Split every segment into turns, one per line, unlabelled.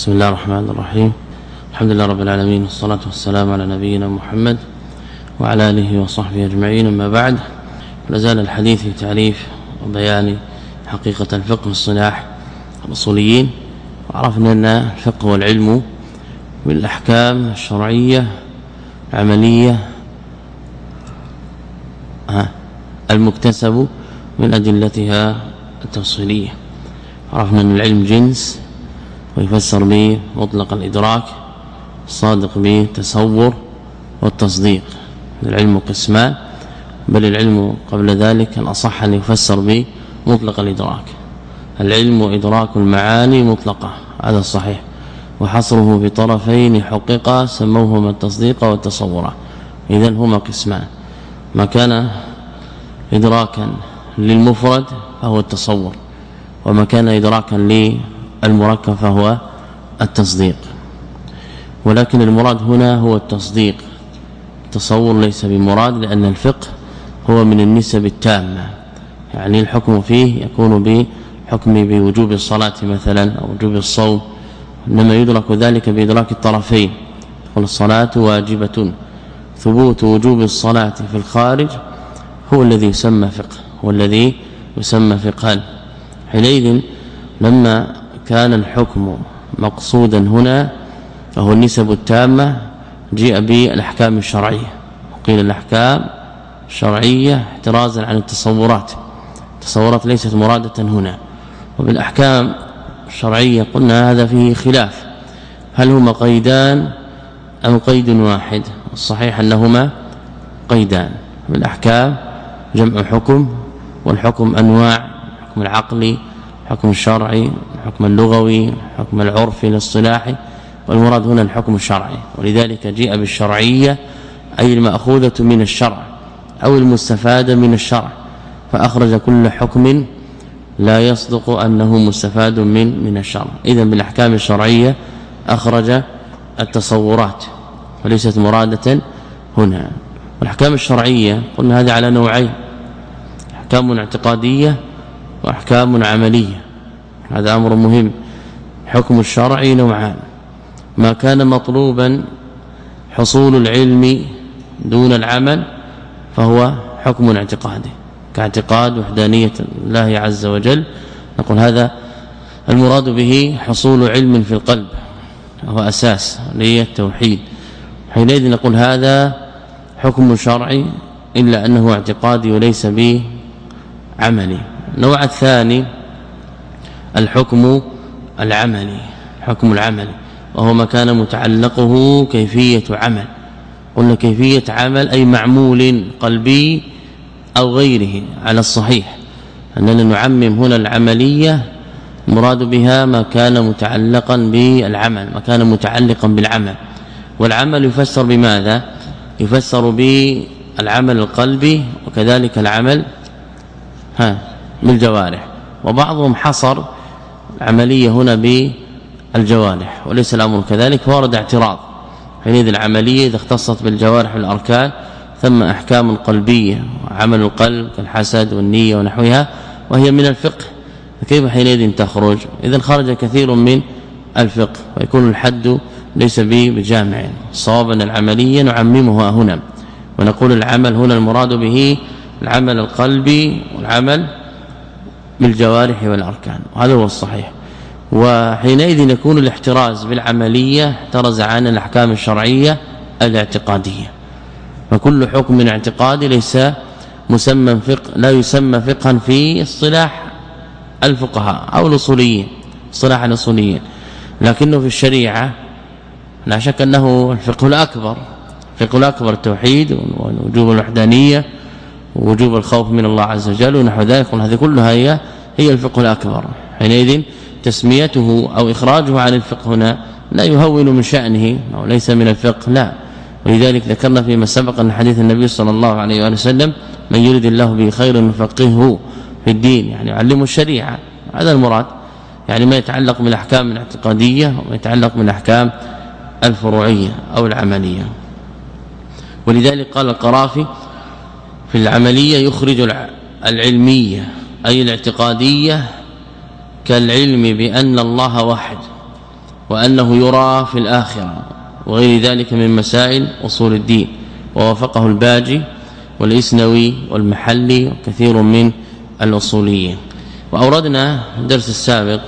بسم الله الرحمن الرحيم الحمد لله رب العالمين والصلاة والسلام على نبينا محمد وعلى آله وصحبه أجمعين أما بعد لازال الحديث في تعريف وبيان حقيقة الفقه والصلاح الأصوليين وعرفنا أن الفقه والعلم بالأحكام الشرعية العملية المكتسب من أدلتها التفصيلية عرفنا أن العلم جنس ويفسر به مطلق الإدراك الصادق به التصور والتصديق. العلم قسمان بل العلم قبل ذلك الأصح أن يفسر به مطلق الإدراك. العلم إدراك المعاني مطلقة هذا الصحيح وحصره بطرفين حققا سموهما التصديق والتصور. اذا هما قسمان. ما كان ادراكا للمفرد فهو التصور. وما كان ادراكا للمركب فهو التصديق. ولكن المراد هنا هو التصديق. التصور ليس بمراد لأن الفقه هو من النسب التامة. يعني الحكم فيه يكون بحكم بوجوب الصلاة مثلا أو وجوب الصوم. إنما يدرك ذلك بإدراك الطرفين. والصلاه واجبة. ثبوت وجوب الصلاة في الخارج هو الذي يسمى فقه هو الذي يسمى فقها. حينئذ لما كان الحكم مقصودا هنا فهو النسب التامة جاء بالأحكام الشرعية. وقيل الأحكام الشرعية احترازا عن التصورات. التصورات ليست مرادة هنا. وبالأحكام الشرعية قلنا هذا فيه خلاف. هل هما قيدان أم قيد واحد؟ الصحيح أنهما قيدان. بالأحكام جمع حكم والحكم أنواع الحكم العقلي الحكم الشرعي الحكم اللغوي الحكم العرفي الاصطلاحي والمراد هنا الحكم الشرعي. ولذلك جاء بالشرعية أي المأخوذة من الشرع أو المستفادة من الشرع. فأخرج كل حكم لا يصدق أنه مستفاد من من الشرع. اذا بالأحكام الشرعية أخرج التصورات وليست مرادة هنا. والأحكام الشرعية قلنا هذه على نوعين. أحكام اعتقادية وأحكام عملية. هذا أمر مهم. حكم الشرعي نوعان. ما كان مطلوبا حصول العلم دون العمل فهو حكم اعتقادي كاعتقاد وحدانية الله عز وجل. نقول هذا المراد به حصول علم في القلب. وهو أساس لي التوحيد. حينئذ نقول هذا حكم شرعي إلا أنه اعتقادي وليس به عملي النوع الثاني الحكم العملي حكم العملي وهو ما كان متعلقه كيفية عمل. قلنا كيفية عمل أي معمول قلبي أو غيره على الصحيح. أننا نعمم هنا العملية مراد بها ما كان متعلقا بالعمل ما كان متعلقا بالعمل. والعمل يفسر بماذا؟ يفسر بالعمل القلبي وكذلك العمل ها بالجوارح وبعضهم حصر العملية هنا بالجوارح وليس الأمر كذلك فورد اعتراض حينئذ العملية إذا اختصت بالجوارح والأركان ثم أحكام قلبية وعمل القلب كالحسد والنية ونحوها وهي من الفقه فكيف حينئذ تخرج؟ إذا خرج كثير من الفقه ويكون الحد ليس به بجامع. صوابا العملية نعممها هنا ونقول العمل هنا المراد به العمل القلبي والعمل بالجوارح والأركان وهذا هو الصحيح. وحينئذ يكون الاحتراز بالعملية احترز عن الأحكام الشرعية الاعتقادية. فكل حكم اعتقادي ليس مسمى فقه لا يسمى فقها في اصطلاح الفقهاء أو الأصوليين اصطلاح الأصوليين. لكنه في الشريعة لا شك أنه الفقه الأكبر الفقه الأكبر التوحيد ووجوب الوحدانية ووجوب الخوف من الله عز وجل ونحو ذلك وهذه كلها هي هي الفقه الأكبر. حينئذ تسميته أو إخراجه عن الفقه هنا لا يهون من شأنه أو ليس من الفقه لا. ولذلك ذكرنا فيما سبق أن حديث النبي صلى الله عليه وآله وسلم من يريد الله به خيرا يفقهه في الدين يعني يعلمه الشريعة. هذا المراد. يعني ما يتعلق بالأحكام الاعتقادية وما يتعلق بالأحكام الفروعية أو العملية. ولذلك قال القرافي في العملية يخرج العلمية أي الاعتقادية كالعلم بأن الله واحد وأنه يرى في الآخرة وغير ذلك من مسائل أصول الدين ووافقه الباجي والإسنوي والمحلي وكثير من الأصوليين. وأوردنا الدرس السابق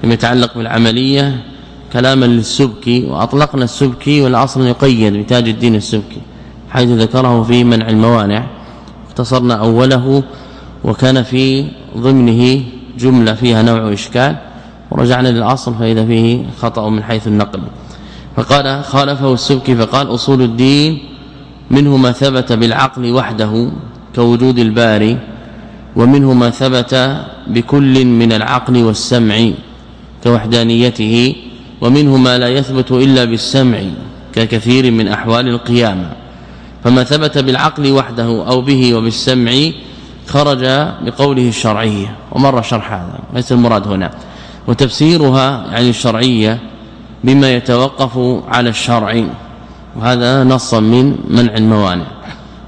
فيما يتعلق بالعملية كلاما للسبكي وأطلقنا السبكي والاصل يقيد بتاج الدين السبكي حيث ذكره في منع الموانع. اختصرنا أوله وكان في ضمنه جملة فيها نوع إشكال ورجعنا للأصل فإذا فيه خطأ من حيث النقل. فقال خالفه السبكي فقال أصول الدين منه ما ثبت بالعقل وحده كوجود الباري ومنه ما ثبت بكل من العقل والسمع كوحدانيته ومنه ما لا يثبت إلا بالسمع ككثير من أحوال القيامة. فما ثبت بالعقل وحده أو به وبالسمع خرج بقوله الشرعية ومر شرح هذا ليس المراد هنا. وتفسيرها يعني الشرعية بما يتوقف على الشرع وهذا نصا من منع الموانع.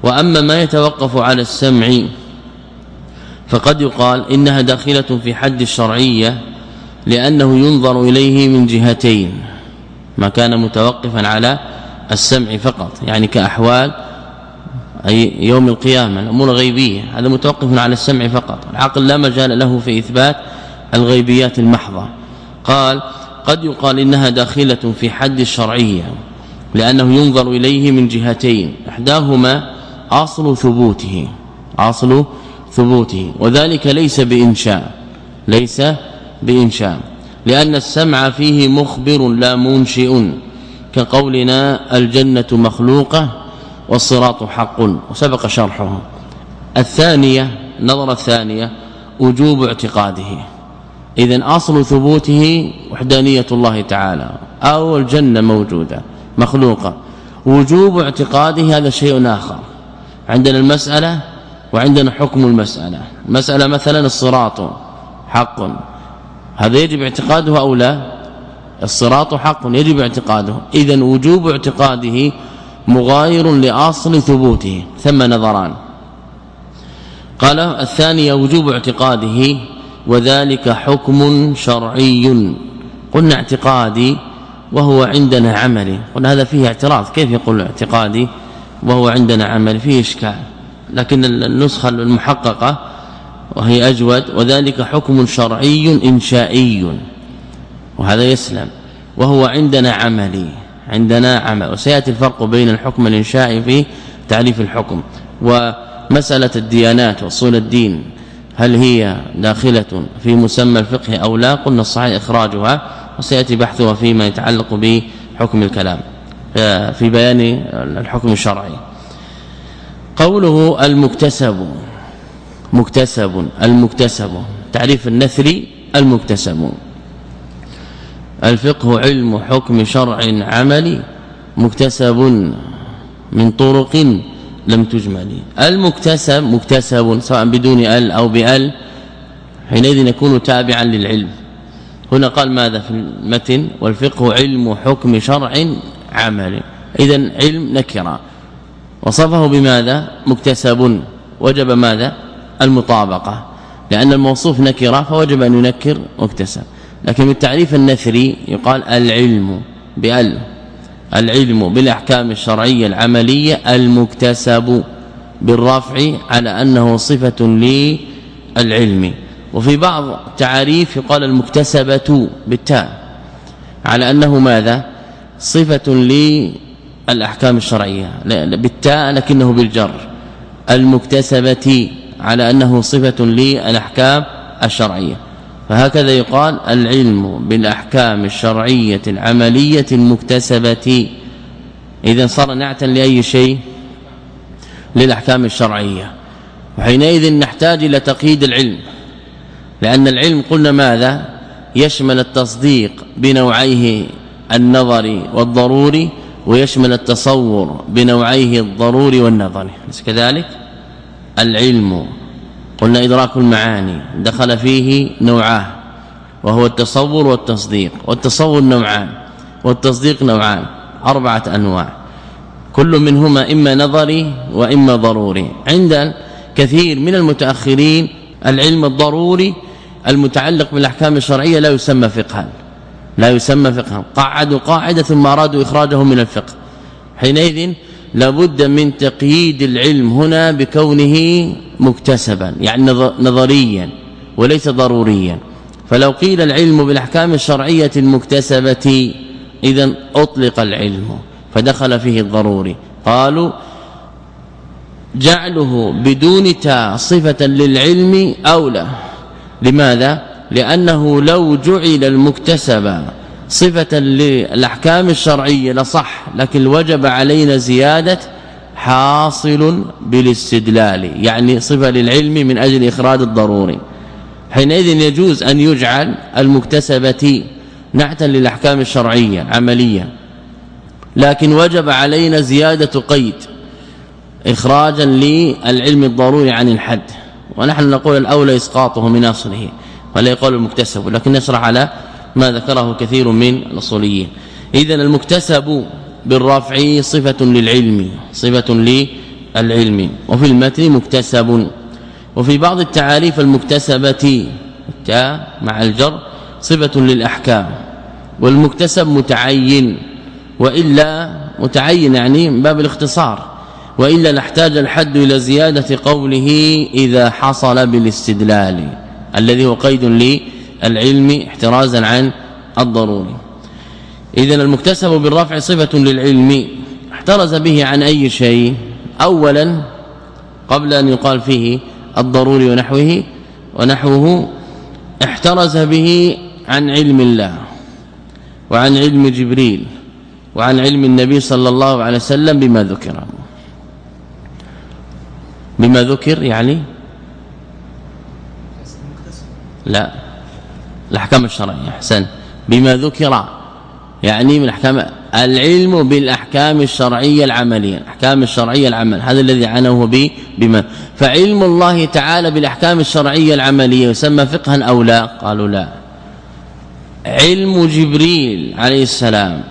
وأما ما يتوقف على السمع فقد يقال إنها داخلة في حد الشرعية لأنه ينظر إليه من جهتين ما كان متوقفا على السمع فقط يعني كأحوال أي يوم القيامة الأمور الغيبية هذا متوقف على السمع فقط. العقل لا مجال له في إثبات الغيبيات المحضة. قال قد يقال إنها داخلة في حد الشرعية لأنه ينظر إليه من جهتين إحداهما أصل ثبوته أصل ثبوته وذلك ليس بإنشاء ليس بإنشاء لأن السمع فيه مخبر لا منشئ كقولنا الجنة مخلوقة والصراط حق وسبق شرحه. الثانية نظرة الثانية وجوب اعتقاده. اذا أصل ثبوته وحدانية الله تعالى. أو الجنة موجودة مخلوقة. وجوب اعتقاده هذا شيء آخر. عندنا المسألة وعندنا حكم المسألة. المسألة مثلا الصراط حق. هذا يجب اعتقاده أو لا؟ الصراط حق يجب اعتقاده. اذا وجوب اعتقاده مغاير لأصل ثبوته. ثم نظران. قال الثانية وجوب اعتقاده وذلك حكم شرعي. قلنا اعتقادي وهو عندنا عملي قلنا هذا فيه اعتراض. كيف يقول اعتقادي وهو عندنا عملي فيه إشكال. لكن النسخة المحققة وهي أجود وذلك حكم شرعي إنشائي. وهذا يسلم. وهو عندنا عملي. عندنا عمل. وسيأتي الفرق بين الحكم الإنشائي في تعريف الحكم ومسألة الديانات وأصول الدين. هل هي داخلة في مسمى الفقه أو لا؟ قلنا الصحيح إخراجها وسيأتي بحثها فيما يتعلق بحكم الكلام في بيان الحكم الشرعي. قوله المكتسب مكتسب المكتسب. تعريف النثري المكتسب. الفقه علم حكم شرع عملي مكتسب من طرق لم تجمل. المكتسب مكتسب سواء بدون ال أو بال حينئذ يكون تابعا للعلم. هنا قال ماذا في المتن؟ والفقه علم حكم شرع عمل. اذا علم نكرة. وصفه بماذا؟ مكتسب. وجب ماذا؟ المطابقة. لأن الموصوف نكرة فوجب أن ينكر مكتسب. لكن بالتعريف النثري يقال العلم بال العلم بالأحكام الشرعية العملية المكتسب بالرفع على أنه صفة للعلم. وفي بعض التعاريف يقال المكتسبة بالتاء على أنه ماذا؟ صفة للأحكام الشرعية بالتاء لكنه بالجر. المكتسبة على أنه صفة للأحكام الشرعية. فهكذا يقال العلم بالأحكام الشرعية العملية المكتسبة. إذا صار نعتا لأي شيء للأحكام الشرعية. وحينئذ نحتاج إلى تقييد العلم. لأن العلم قلنا ماذا؟ يشمل التصديق بنوعيه النظري والضروري ويشمل التصور بنوعيه الضروري والنظري كذلك؟ العلم قلنا إدراك المعاني دخل فيه نوعان وهو التصور والتصديق والتصور نوعان والتصديق نوعان أربعة أنواع كل منهما إما نظري وإما ضروري. عند كثير من المتأخرين العلم الضروري المتعلق بالأحكام الشرعية لا يسمى فقها لا يسمى فقها قعدوا قاعدة ثم أرادوا اخراجه من الفقه. حينئذ لابد من تقييد العلم هنا بكونه مكتسبا يعني نظريا وليس ضروريا. فلو قيل العلم بالأحكام الشرعية المكتسبة اذا أطلق العلم فدخل فيه الضروري. قالوا جعله بدون تا صفة للعلم أولى. لماذا؟ لأنه لو جعل المكتسب صفة للأحكام الشرعية لصح لكن وجب علينا زيادة حاصل بالاستدلال يعني صفة للعلم من أجل إخراج الضروري. حينئذ يجوز أن يجعل المكتسبة نعتا للأحكام الشرعية عمليا لكن وجب علينا زيادة قيد إخراجا للعلم الضروري عن الحد. ونحن نقول الأولى إسقاطه من أصله ولا يقول المكتسب لكن نشرح على ما ذكره كثير من الأصوليين. اذا المكتسب بالرفع صفة للعلم صفة للعلم. وفي المتن مكتسب. وفي بعض التعاريف المكتسبة التاء مع الجر صفة للأحكام. والمكتسب متعين وإلا متعين يعني من باب الاختصار. وإلا لاحتاج الحد إلى زيادة قوله إذا حصل بالاستدلال الذي هو قيد للعلم احترازا عن الضروري. اذا المكتسب بالرفع صفة للعلم احترز به عن أي شيء. اولا قبل أن يقال فيه الضروري ونحوه ونحوه احترز به عن علم الله وعن علم جبريل وعن علم النبي صلى الله عليه وسلم بما ذكر. بما ذكر يعني؟ لا. الأحكام الشرعية أحسن. بما ذكر يعني من أحكام العلم بالأحكام الشرعية العملية الأحكام الشرعية العمل هذا الذي عنه به بما. فعلم الله تعالى بالأحكام الشرعية العملية يسمى فقها أو لا؟ قالوا لا. علم جبريل عليه السلام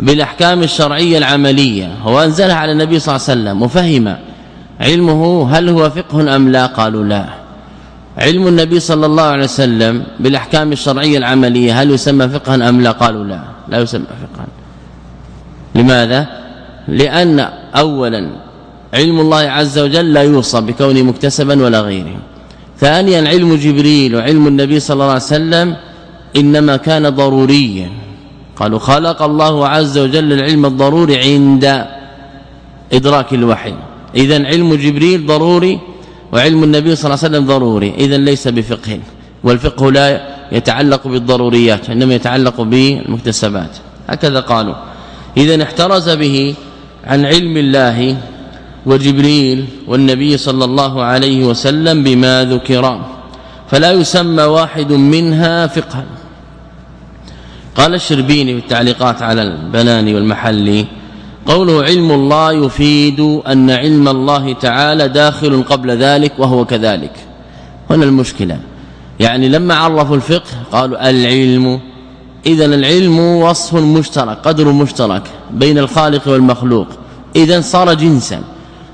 بالأحكام الشرعية العملية هو أنزلها على النبي صلى الله عليه وسلم وفهم علمه هل هو فقه أم لا؟ قالوا لا. علم النبي صلى الله عليه وسلم بالأحكام الشرعية العملية هل يسمى فقها أم لا؟ قالوا لا لا يسمى فقها. لماذا؟ لأن اولا علم الله عز وجل لا يوصى بكونه مكتسبا ولا غيره. ثانيا علم جبريل وعلم النبي صلى الله عليه وسلم إنما كان ضروريا. قالوا خلق الله عز وجل العلم الضروري عند إدراك الوحي. اذا علم جبريل ضروري وعلم النبي صلى الله عليه وسلم ضروري اذا ليس بفقه والفقه لا يتعلق بالضروريات إنما يتعلق بالمكتسبات. هكذا قالوا. اذا احترز به عن علم الله وجبريل والنبي صلى الله عليه وسلم بما ذكر فلا يسمى واحد منها فقها. قال الشربيني في التعليقات على البناني والمحلي قوله علم الله يفيد أن علم الله تعالى داخل قبل ذلك وهو كذلك. هنا المشكلة. يعني لما عرفوا الفقه قالوا العلم. اذا العلم وصف مشترك قدر مشترك بين الخالق والمخلوق. اذا صار جنسا.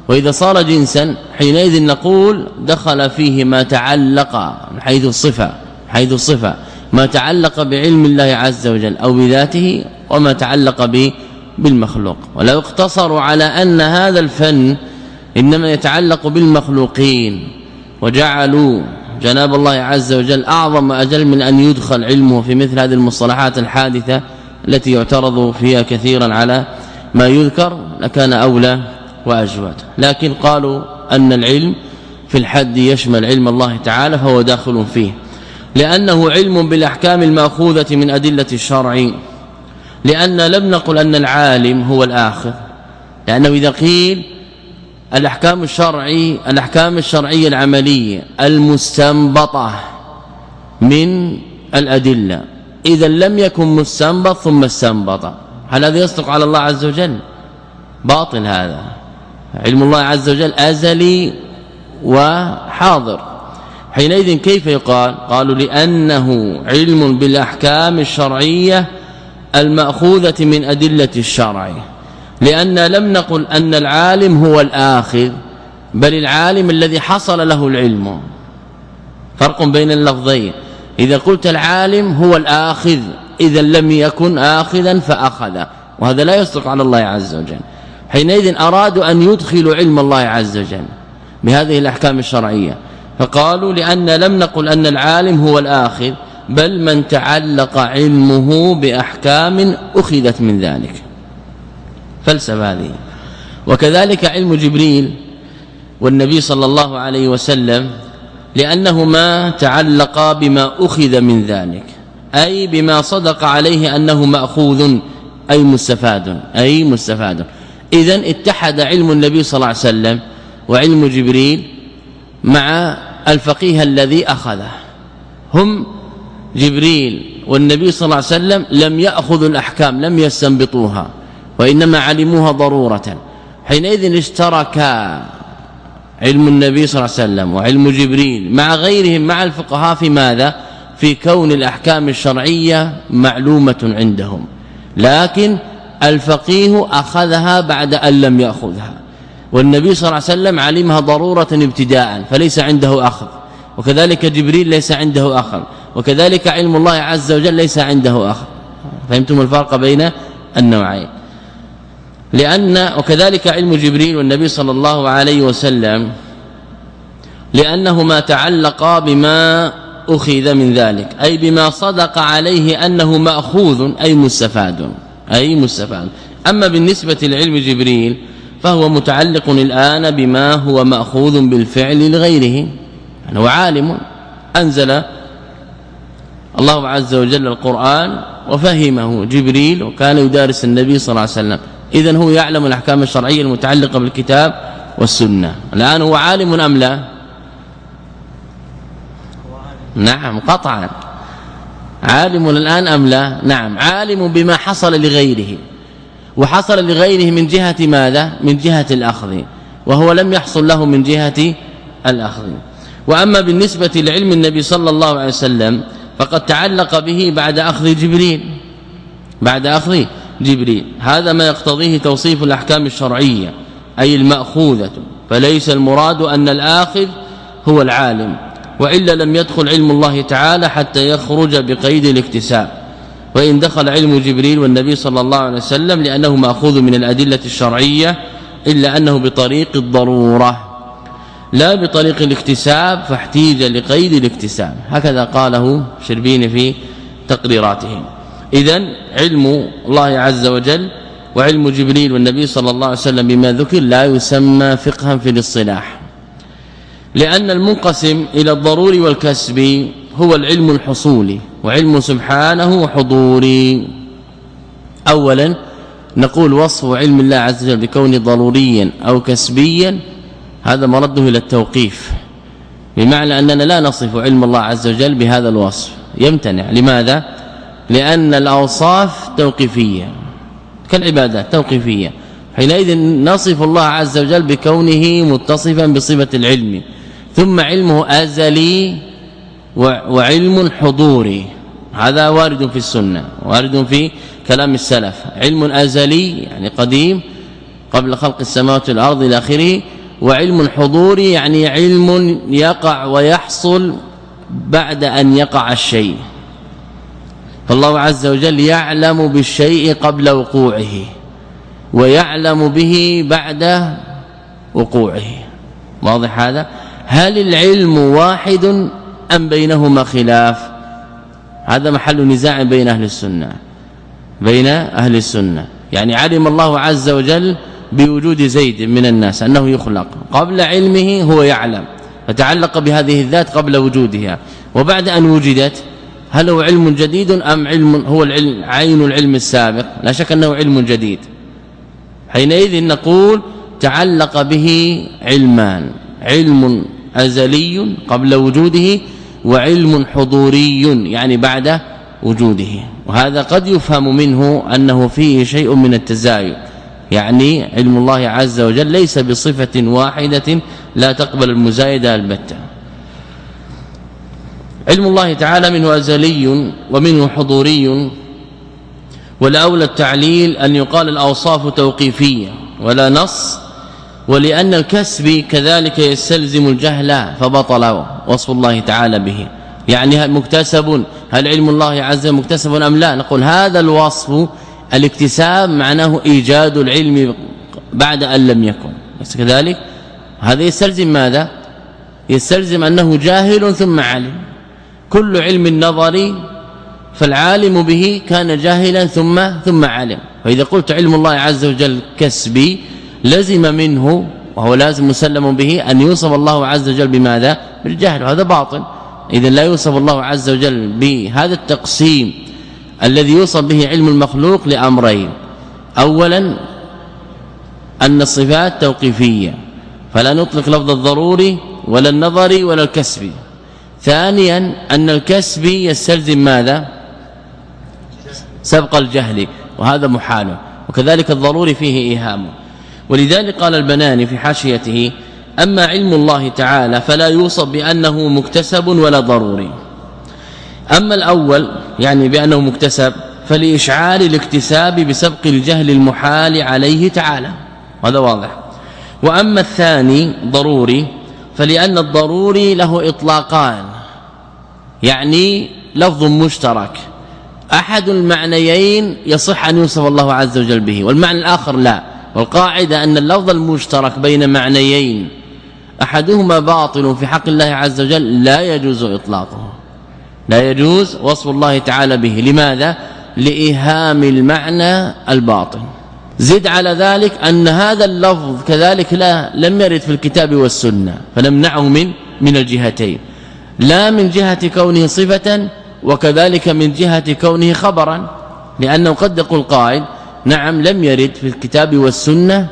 وإذا صار جنسا حينئذ نقول دخل فيه ما تعلق من حيث الصفة حيث الصفة ما تعلق بعلم الله عز وجل أو بذاته وما تعلق به بالمخلوق. ولو اقتصروا على أن هذا الفن إنما يتعلق بالمخلوقين وجعلوا جناب الله عز وجل أعظم أجل من أن يدخل علمه في مثل هذه المصطلحات الحادثة التي يعترض فيها كثيرا على ما يذكر لكان أولى وأجود. لكن قالوا أن العلم في الحد يشمل علم الله تعالى فهو داخل فيه لأنه علم بالأحكام المأخوذة من أدلة الشرع لأن لم نقل أن العالم هو الآخر. لأنه إذا قيل الأحكام الشرعي الأحكام الشرعية العملية المستنبطة من الأدلة. إذا لم يكن مستنبط ثم استنبط. هل هذا يصدق على الله عز وجل؟ باطل هذا. علم الله عز وجل أزلي وحاضر. حينئذ كيف يقال؟ قالوا لأنه علم بالأحكام الشرعية المأخوذة من أدلة الشرع لأن لم نقل أن العالم هو الآخذ بل العالم الذي حصل له العلم. فرق بين اللفظين. إذا قلت العالم هو الآخذ إذا لم يكن اخذا فأخذ. وهذا لا يصدق على الله عز وجل. حينئذ أرادوا أن يدخلوا علم الله عز وجل بهذه الأحكام الشرعية. فقالوا لأن لم نقل أن العالم هو الآخذ بل من تعلق علمه بأحكام أخذت من ذلك. فلسفة هذه. وكذلك علم جبريل والنبي صلى الله عليه وسلم لانهما تعلقا بما أخذ من ذلك أي بما صدق عليه أنه مأخوذ أي مستفاد أي مستفاد. اذا اتحد علم النبي صلى الله عليه وسلم وعلم جبريل مع الفقيه الذي أخذه. هم جبريل والنبي صلى الله عليه وسلم لم يأخذوا الأحكام لم يستنبطوها وإنما علموها ضرورة. حينئذ اشتركا علم النبي صلى الله عليه وسلم وعلم جبريل مع غيرهم مع الفقهاء في ماذا؟ في كون الأحكام الشرعية معلومة عندهم. لكن الفقيه أخذها بعد أن لم يأخذها. والنبي صلى الله عليه وسلم علمها ضرورة ابتداء فليس عنده أخذ. وكذلك جبريل ليس عنده أخذ. وكذلك علم الله عز وجل ليس عنده اخذ فهمتم الفرق بين النوعين. لأن وكذلك علم جبريل والنبي صلى الله عليه وسلم لانهما تعلقا بما أخذ من ذلك أي بما صدق عليه أنه مأخوذ أي مستفاد أي مستفاد. أما بالنسبة لعلم جبريل فهو متعلق الآن بما هو مأخوذ بالفعل لغيره. يعني هو عالم أنزل الله عز وجل القرآن وفهمه جبريل وكان يدارس النبي صلى الله عليه وسلم. اذا هو يعلم الأحكام الشرعية المتعلقة بالكتاب والسنة. الآن هو عالم أم لا؟ نعم قطعا. عالم الآن أم لا؟ نعم عالم بما حصل لغيره. وحصل لغيره من جهة ماذا؟ من جهة الأخذ. وهو لم يحصل له من جهة الأخذ. وأما بالنسبة لعلم النبي صلى الله عليه وسلم فقد تعلق به بعد أخذ جبريل بعد أخذ جبريل. هذا ما يقتضيه توصيف الأحكام الشرعية أي المأخوذة. فليس المراد أن الآخذ هو العالم وإلا لم يدخل علم الله تعالى حتى يخرج بقيد الاكتساب. وإن دخل علم جبريل والنبي صلى الله عليه وسلم لأنه مأخوذ من الأدلة الشرعية إلا أنه بطريق الضرورة. لا بطريق الاكتساب فاحتيج لقيد الاكتساب. هكذا قاله شربين في تقريراته اذا علم الله عز وجل وعلم جبريل والنبي صلى الله عليه وسلم بما ذكر لا يسمى فقها في الاصطلاح. لأن المنقسم إلى الضروري والكسبي هو العلم الحصولي وعلم سبحانه حضوري اولا نقول وصف علم الله عز وجل بكون ضروريا أو كسبيا. هذا مرده إلى التوقيف بمعنى أننا لا نصف علم الله عز وجل بهذا الوصف. يمتنع. لماذا؟ لأن الأوصاف توقيفية كالعبادات توقيفية. حينئذ نصف الله عز وجل بكونه متصفا بصفة العلم ثم علمه أزلي وعلم حضوري. هذا وارد في السنة وارد في كلام السلف. علم أزلي يعني قديم قبل خلق السماوات والأرض إلى آخره وعلم حضوري يعني علم يقع ويحصل بعد أن يقع الشيء. فالله عز وجل يعلم بالشيء قبل وقوعه ويعلم به بعد وقوعه. واضح هذا؟ هل العلم واحد أم بينهما خلاف؟ هذا محل نزاع بين أهل السنة بين أهل السنة. يعني علم الله عز وجل بوجود زيد من الناس أنه يخلق. قبل علمه هو يعلم. فتعلق بهذه الذات قبل وجودها. وبعد أن وجدت هل هو علم جديد أم علم هو العلم عين العلم السابق؟ لا شك أنه علم جديد. حينئذ نقول تعلق به علمان. علم أزلي قبل وجوده وعلم حضوري يعني بعد وجوده. وهذا قد يفهم منه أنه فيه شيء من التزايد. يعني علم الله عز وجل ليس بصفة واحدة لا تقبل المزايده البتة علم الله تعالى منه أزلي ومنه حضوري والاولى التعليل أن يقال الأوصاف توقيفية ولا نص ولأن الكسب كذلك يستلزم الجهل فبطل وصف الله تعالى به. يعني مكتسب هل علم الله عز وجل مكتسب أم لا؟ نقول هذا الوصف الاكتساب معناه إيجاد العلم بعد أن لم يكن. ليس كذلك؟ هذا يستلزم ماذا؟ يستلزم أنه جاهل ثم علم كل علم النظري فالعالم به كان جاهلا ثم ثم علم فإذا قلت علم الله عز وجل كسبي لزم منه وهو لازم مسلم به أن يوصف الله عز وجل بماذا؟ بالجهل. وهذا باطل. اذا لا يوصف الله عز وجل بهذا التقسيم الذي يوصف به علم المخلوق لأمرين. اولا أن الصفات توقيفية فلا نطلق لفظ الضروري ولا النظري ولا الكسبي ثانيا أن الكسبي يستلزم ماذا؟ سبق الجهل وهذا محال وكذلك الضروري فيه إيهام. ولذلك قال البناني في حاشيته أما علم الله تعالى فلا يوصف بأنه مكتسب ولا ضروري. أما الأول يعني بأنه مكتسب فلإشعار الاكتساب بسبق الجهل المحال عليه تعالى هذا واضح. وأما الثاني ضروري فلأن الضروري له إطلاقان يعني لفظ مشترك أحد المعنيين يصح أن يوصف الله عز وجل به والمعنى الآخر لا والقاعدة أن اللفظ المشترك بين معنيين أحدهما باطل في حق الله عز وجل لا يجوز إطلاقه. لا يجوز وصف الله تعالى به. لماذا؟ لإيهام المعنى الباطن. زد على ذلك أن هذا اللفظ كذلك لا لم يرد في الكتاب والسنة فنمنعه من من الجهتين. لا من جهة كونه صفة وكذلك من جهة كونه خبرا لأنه قد يقول قائل نعم لم يرد في الكتاب والسنة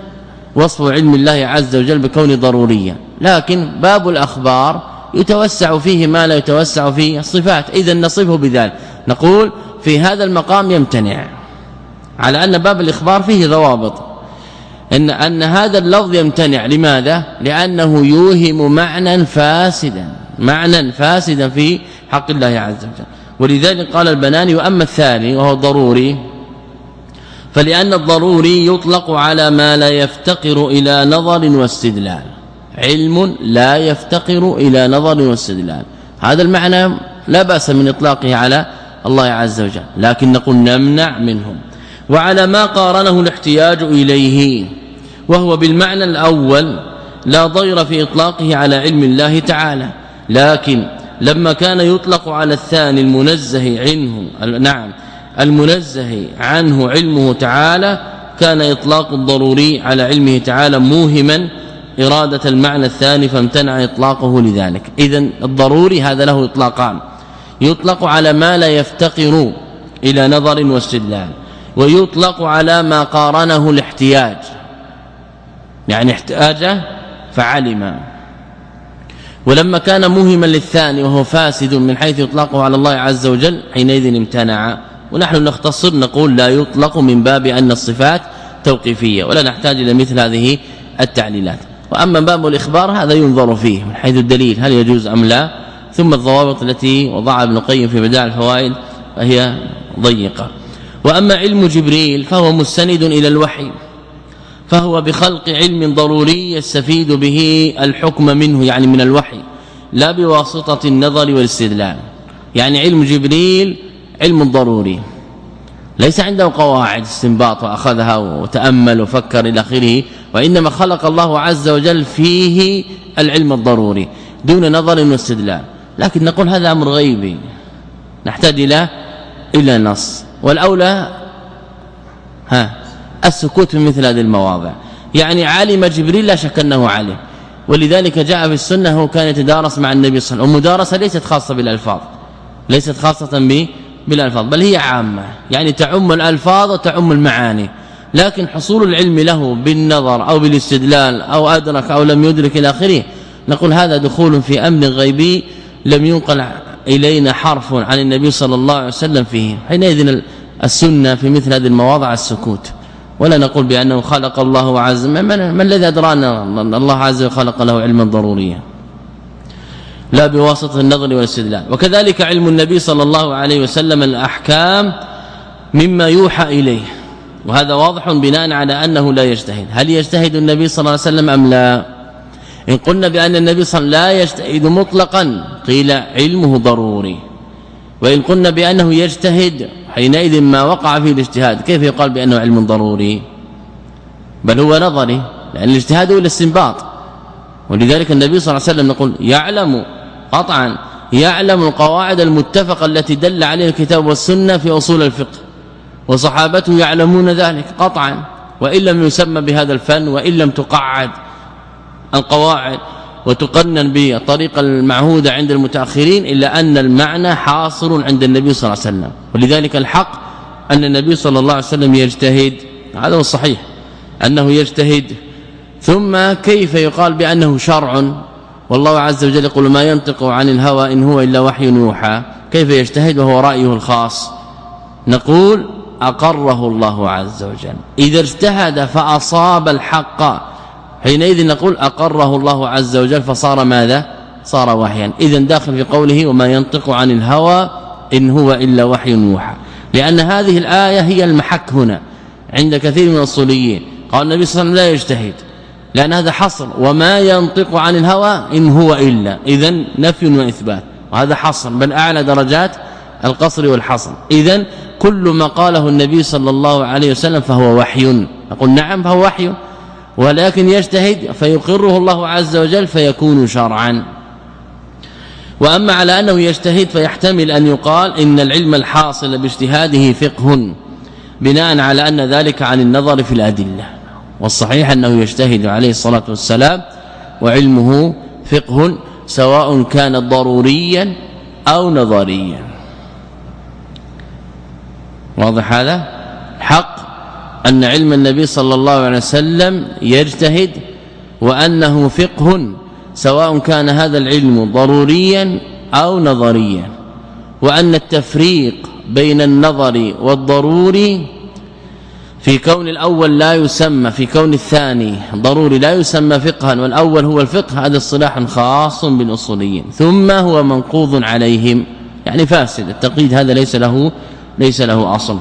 وصف علم الله عز وجل بكون ضروريا. لكن باب الأخبار يتوسع فيه ما لا يتوسع فيه الصفات. اذا نصفه بذلك. نقول في هذا المقام يمتنع. على أن باب الإخبار فيه ضوابط. إن أن هذا اللفظ يمتنع. لماذا؟ لأنه يوهم معنى فاسدا. معنى فاسدا في حق الله عز وجل. ولذلك قال البناني وأما الثاني وهو ضروري فلأن الضروري يطلق على ما لا يفتقر إلى نظر واستدلال. علم لا يفتقر إلى نظر واستدلال. هذا المعنى لا بأس من إطلاقه على الله عز وجل لكن نقول نمنع منهم. وعلى ما قارنه الاحتياج إليه وهو بالمعنى الأول لا ضير في إطلاقه على علم الله تعالى لكن لما كان يطلق على الثاني المنزه عنه نعم المنزه عنه علمه تعالى كان إطلاق الضروري على علمه تعالى موهما إرادة المعنى الثاني فامتنع إطلاقه لذلك. اذا الضروري هذا له إطلاقان. يطلق على ما لا يفتقر إلى نظر واستدلال ويطلق على ما قارنه الاحتياج. يعني احتاج فعلم. ولما كان موهما للثاني وهو فاسد من حيث يطلقه على الله عز وجل حينئذ امتنع. ونحن نختصر نقول لا يطلق من باب أن الصفات توقيفية. ولا نحتاج إلى مثل هذه التعليلات. وأما باب الإخبار هذا ينظر فيه من حيث الدليل هل يجوز أم لا ثم الضوابط التي وضعها ابن القيم في بدائع الفوائد فهي ضيقة. وأما علم جبريل فهو مستند إلى الوحي فهو بخلق علم ضروري يستفيد به الحكم منه يعني من الوحي لا بواسطة النظر والاستدلال. يعني علم جبريل علم ضروري ليس عنده قواعد استنباط وأخذها وتأمل وفكر إلى آخره. وإنما خلق الله عز وجل فيه العلم الضروري دون نظر واستدلال لكن نقول هذا أمر غيبي. نحتاج إلى إلى نص. والاولى ها السكوت في مثل هذه المواضع. يعني علم جبريل لا شك أنه علم ولذلك جاء في السنة هو كان يتدارس مع النبي صلى الله عليه وسلم. ومدارسة ليست خاصة بالألفاظ. ليست خاصة بالألفاظ بل هي عامة. يعني تعم الألفاظ وتعم المعاني. لكن حصول العلم له بالنظر أو بالاستدلال أو أدرك أو لم يدرك إلى آخره نقول هذا دخول في أمن غيبي لم ينقل إلينا حرف عن النبي صلى الله عليه وسلم فيه. حينئذ السنة في مثل هذه المواضع السكوت. ولا نقول بأنه خلق الله عز من, من الذي أدرانا الله عز وجل خلق له علما ضروريا. لا بواسطة النظر والاستدلال. وكذلك علم النبي صلى الله عليه وسلم الأحكام مما يوحى إليه. وهذا واضح بناء على أنه لا يجتهد. هل يجتهد النبي صلى الله عليه وسلم أم لا؟ إن قلنا بأن النبي صلى الله عليه وسلم لا يجتهد مطلقا قيل علمه ضروري. وإن قلنا بأنه يجتهد حينئذ ما وقع فيه الاجتهاد كيف يقال بأنه علم ضروري؟ بل هو نظري لأن الاجتهاد هو الاستنباط. ولذلك النبي صلى الله عليه وسلم نقول يعلم قطعا يعلم القواعد المتفقة التي دل عليها الكتاب والسنة في أصول الفقه. وصحابته يعلمون ذلك قطعا وإن لم يسمى بهذا الفن وإن لم تقعد القواعد وتقنن بالطريقة المعهودة عند المتأخرين إلا أن المعنى حاصر عند النبي صلى الله عليه وسلم. ولذلك الحق أن النبي صلى الله عليه وسلم يجتهد هذا هو الصحيح أنه يجتهد. ثم كيف يقال بأنه شرع؟ والله عز وجل يقول ما ينطق عن الهوى إن هو إلا وحي يوحى. كيف يجتهد؟ وهو رأيه الخاص. نقول أقره الله عز وجل. إذا اجتهد فأصاب الحق. حينئذ نقول أقره الله عز وجل فصار ماذا؟ صار وحيا. إذا داخل في قوله وما ينطق عن الهوى إن هو إلا وحي يوحى. لأن هذه الآية هي المحك هنا عند كثير من الصليين قال النبي صلى الله عليه وسلم لا يجتهد. لأن هذا حصر وما ينطق عن الهوى إن هو إلا. إذا نفي وإثبات. وهذا حصر بل أعلى درجات القصر والحصر. إذا كل ما قاله النبي صلى الله عليه وسلم فهو وحي. نقول نعم فهو وحي. ولكن يجتهد فيقره الله عز وجل فيكون شرعا. وأما على أنه يجتهد فيحتمل أن يقال إن العلم الحاصل باجتهاده فقه بناء على أن ذلك عن النظر في الأدلة. والصحيح أنه يجتهد عليه الصلاة والسلام وعلمه فقه سواء كان ضروريا أو نظريا. واضح هذا؟ حق أن علم النبي صلى الله عليه وسلم يجتهد وأنه فقه سواء كان هذا العلم ضروريا أو نظريا وأن التفريق بين النظر والضروري في كون الأول لا يسمى في كون الثاني ضروري لا يسمى فقها والأول هو الفقه هذا اصطلاح خاص بالأصوليين ثم هو منقوض عليهم يعني فاسد التقييد هذا ليس له ليس له أصل.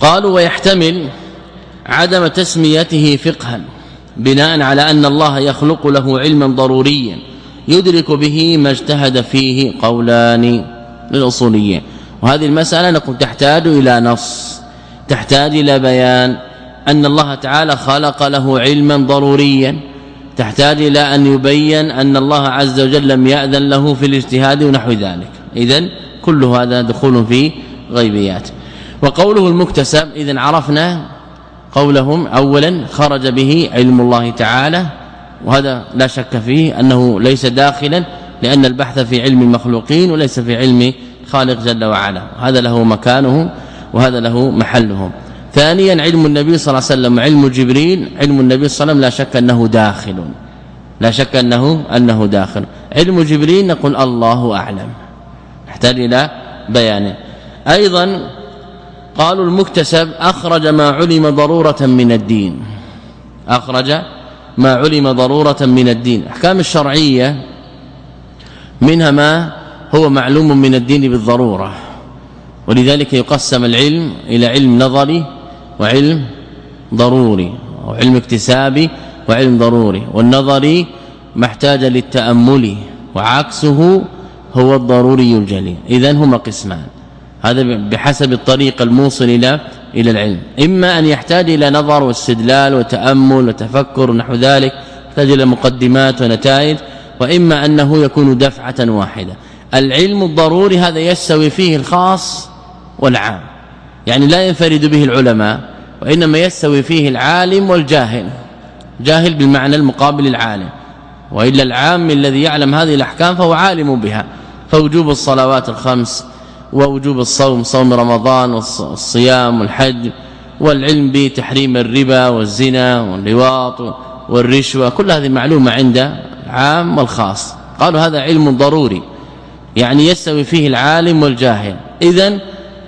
قالوا ويحتمل عدم تسميته فقها بناء على أن الله يخلق له علما ضروريا يدرك به ما اجتهد فيه قولان للاصوليين وهذه المسألة نقول تحتاج إلى نص تحتاج إلى بيان أن الله تعالى خلق له علما ضروريا تحتاج إلى أن يبين أن الله عز وجل لم يأذن له في الاجتهاد ونحو ذلك. اذا كل هذا دخول في غيبيات. وقوله المكتسب اذا عرفنا قولهم. اولا خرج به علم الله تعالى وهذا لا شك فيه أنه ليس داخلا لأن البحث في علم المخلوقين وليس في علم خالق جل وعلا. هذا له مكانه وهذا له محله ثانيا علم النبي صلى الله عليه وسلم علم جبريل. علم النبي صلى الله عليه وسلم لا شك أنه داخل. لا شك أنه أنه داخل. علم جبريل نقول الله أعلم. نحتاج إلى بيانه أيضا قالوا المكتسب أخرج ما علم ضرورة من الدين. أخرج ما علم ضرورة من الدين. احكام الشرعية منها ما هو معلوم من الدين بالضرورة ولذلك يقسم العلم إلى علم نظري وعلم ضروري أو علم اكتسابي وعلم ضروري. والنظري محتاج للتأمل وعكسه هو الضروري الجلي اذا هما قسمان. هذا بحسب الطريق الموصل إلى إلى العلم. إما أن يحتاج إلى نظر واستدلال وتأمل وتفكر نحو ذلك يحتاج إلى مقدمات ونتائج وإما أنه يكون دفعة واحدة. العلم الضروري هذا يستوي فيه الخاص والعام. يعني لا ينفرد به العلماء وإنما يستوي فيه العالم والجاهل. جاهل بالمعنى المقابل العالم. وإلا العام الذي يعلم هذه الأحكام فهو عالم بها. فوجوب الصلوات الخمس ووجوب الصوم صوم رمضان والصيام والحج والعلم بتحريم الربا والزنا واللواط والرشوة كل هذه معلومة عند العام والخاص. قالوا هذا علم ضروري يعني يستوي فيه العالم والجاهل. اذا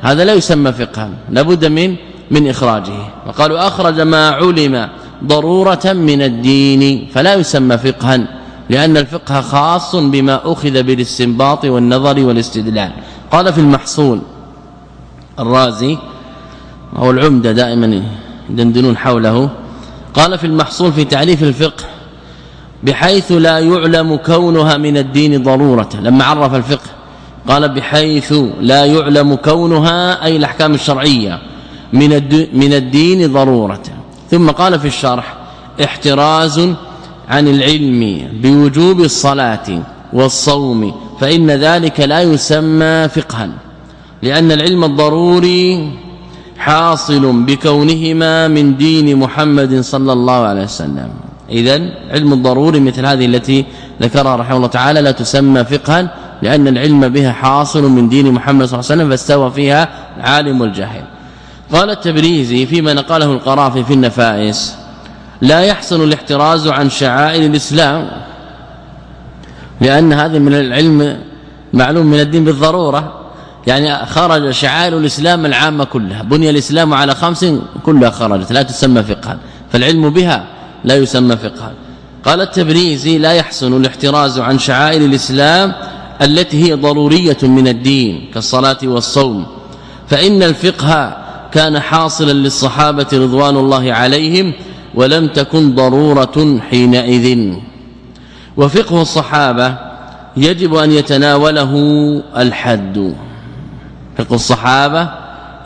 هذا لا يسمى فقها لابد من من إخراجه. وقالوا أخرج ما علم ضرورة من الدين فلا يسمى فقها لأن الفقه خاص بما أخذ بالاستنباط والنظر والاستدلال. قال في المحصول الرازي أو العمدة دائما يدندنون حوله قال في المحصول في تعريف الفقه بحيث لا يعلم كونها من الدين ضرورة لما عرف الفقه قال بحيث لا يعلم كونها أي الأحكام الشرعية من من الدين ضرورة. ثم قال في الشرح احتراز عن العلم بوجوب الصلاة والصوم فإن ذلك لا يسمى فقها لأن العلم الضروري حاصل بكونهما من دين محمد صلى الله عليه وسلم. اذا علم الضروري مثل هذه التي ذكرها رحمه الله تعالى لا تسمى فقها لأن العلم بها حاصل من دين محمد صلى الله عليه وسلم فاستوى فيها العالم والجاهل قال التبريزي فيما نقله القرافي في النفائس لا يحسن الاحتراز عن شعائر الإسلام لأن هذه من العلم معلوم من الدين بالضرورة. يعني خرج شعائر الإسلام العامة كلها بني الإسلام على خمس كلها خرجت لا تسمى فقها. فالعلم بها لا يسمى فقها. قال التبريزي لا يحسن الاحتراز عن شعائر الإسلام التي هي ضرورية من الدين كالصلاة والصوم. فإن الفقه كان حاصلا للصحابة رضوان الله عليهم ولم تكن ضرورة حينئذ. وفقه الصحابة يجب أن يتناوله الحد. فقه الصحابة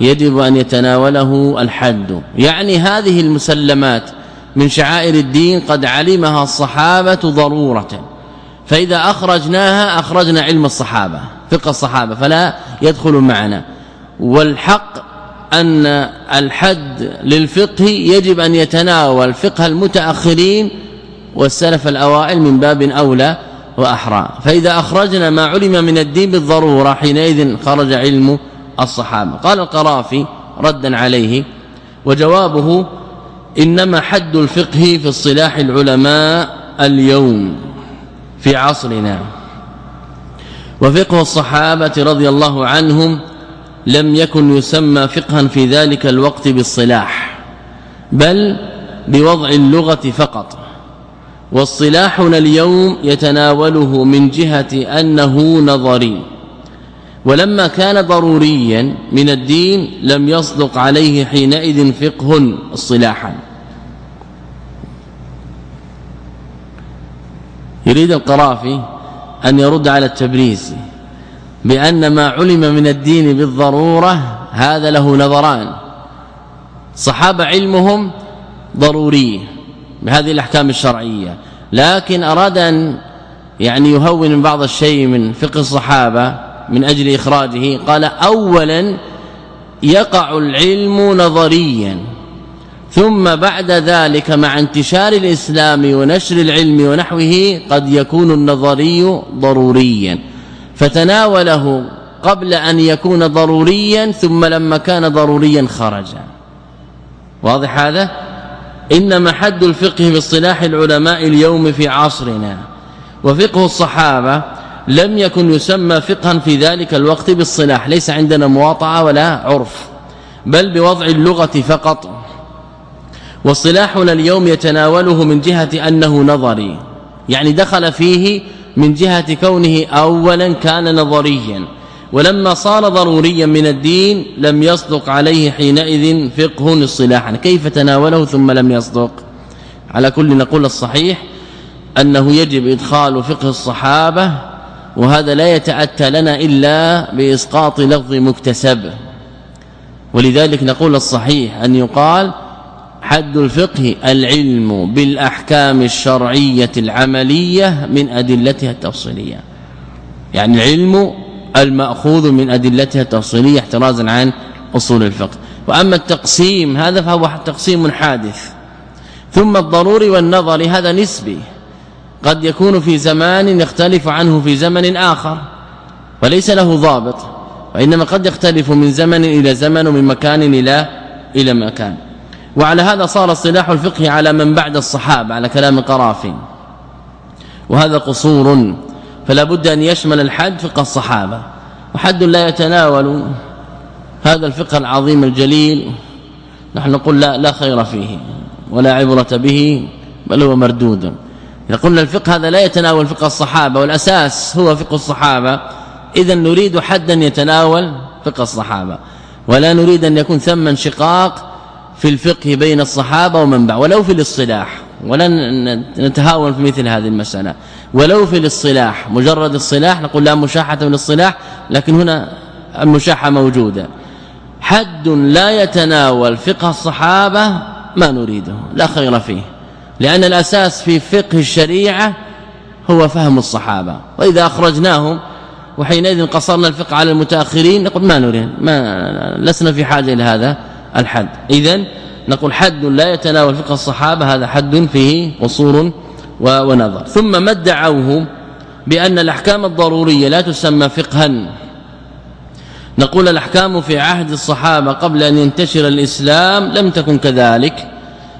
يجب أن يتناوله الحد. يعني هذه المسلمات من شعائر الدين قد علمها الصحابة ضرورة. فإذا أخرجناها أخرجنا علم الصحابة فقه الصحابة فلا يدخل معنا. والحق أن الحد للفقه يجب أن يتناول فقه المتأخرين والسلف الأوائل من باب أولى وأحرى. فإذا أخرجنا ما علم من الدين بالضرورة حينئذ خرج علم الصحابة. قال القرافي ردا عليه وجوابه إنما حد الفقه في اصطلاح العلماء اليوم في عصرنا. وفقه الصحابة رضي الله عنهم لم يكن يسمى فقها في ذلك الوقت بالصلاح بل بوضع اللغة فقط. واصطلاحنا اليوم يتناوله من جهة أنه نظري. ولما كان ضروريا من الدين لم يصدق عليه حينئذ فقه اصطلاحا. يريد القرافي أن يرد على التبريز بأن ما علم من الدين بالضرورة هذا له نظران. صحابة علمهم ضروري بهذه الأحكام الشرعية. لكن أراد أن يعني يهون بعض الشيء من فقه الصحابة من أجل إخراجه قال اولا يقع العلم نظريا ثم بعد ذلك مع انتشار الإسلام ونشر العلم ونحوه قد يكون النظري ضروريا. فتناوله قبل أن يكون ضروريا ثم لما كان ضروريا خرج. واضح هذا؟ انما حد الفقه باصطلاح العلماء اليوم في عصرنا. وفقه الصحابة لم يكن يسمى فقها في ذلك الوقت بالصلاح ليس عندنا مواطعه ولا عرف بل بوضع اللغة فقط. واصطلاحنا اليوم يتناوله من جهة أنه نظري يعني دخل فيه من جهة كونه اولا كان نظريا. ولما صار ضروريا من الدين لم يصدق عليه حينئذ فقه اصطلاحا. كيف تناوله ثم لم يصدق؟ على كل نقول الصحيح أنه يجب إدخال فقه الصحابة وهذا لا يتأتى لنا إلا بإسقاط لفظ مكتسب. ولذلك نقول الصحيح أن يقال حد الفقه العلم بالأحكام الشرعية العملية من أدلتها التفصيلية. يعني العلم المأخوذ من أدلتها التفصيلية احترازا عن أصول الفقه. وأما التقسيم هذا فهو تقسيم حادث. ثم الضروري والنظري هذا نسبي. قد يكون في زمان يختلف عنه في زمن آخر وليس له ضابط وإنما قد يختلف من زمن إلى زمن ومن مكان إلى إلى مكان. وعلى هذا صار اصطلاح الفقه على من بعد الصحابة على كلام القرافي وهذا قصور فلا بد أن يشمل الحد فقه الصحابة وحد لا يتناول هذا الفقه العظيم الجليل. نحن نقول لا لا خير فيه ولا عبرة به بل هو مردود. إذا قلنا الفقه هذا لا يتناول فقه الصحابة والأساس هو فقه الصحابة اذا نريد حدا يتناول فقه الصحابة. ولا نريد أن يكون ثم انشقاق في الفقه بين الصحابة ومن بعد ولو في الاصطلاح ولن نتهاون في مثل هذه المسألة. ولو في الاصطلاح مجرد الصلاح نقول لا مشاحة في الاصطلاح لكن هنا المشاحة موجودة. حد لا يتناول فقه الصحابة ما نريده لا خير فيه لأن الأساس في فقه الشريعة هو فهم الصحابة. وإذا أخرجناهم وحينئذ قصرنا الفقه على المتأخرين نقول ما نريد ما لسنا في حاجة إلى هذا الحد. اذا نقول حد لا يتناول فقه الصحابة هذا حد فيه قصور ونظر. ثم ما ادعوه بأن الأحكام الضرورية لا تسمى فقها. نقول الأحكام في عهد الصحابة قبل أن ينتشر الإسلام لم تكن كذلك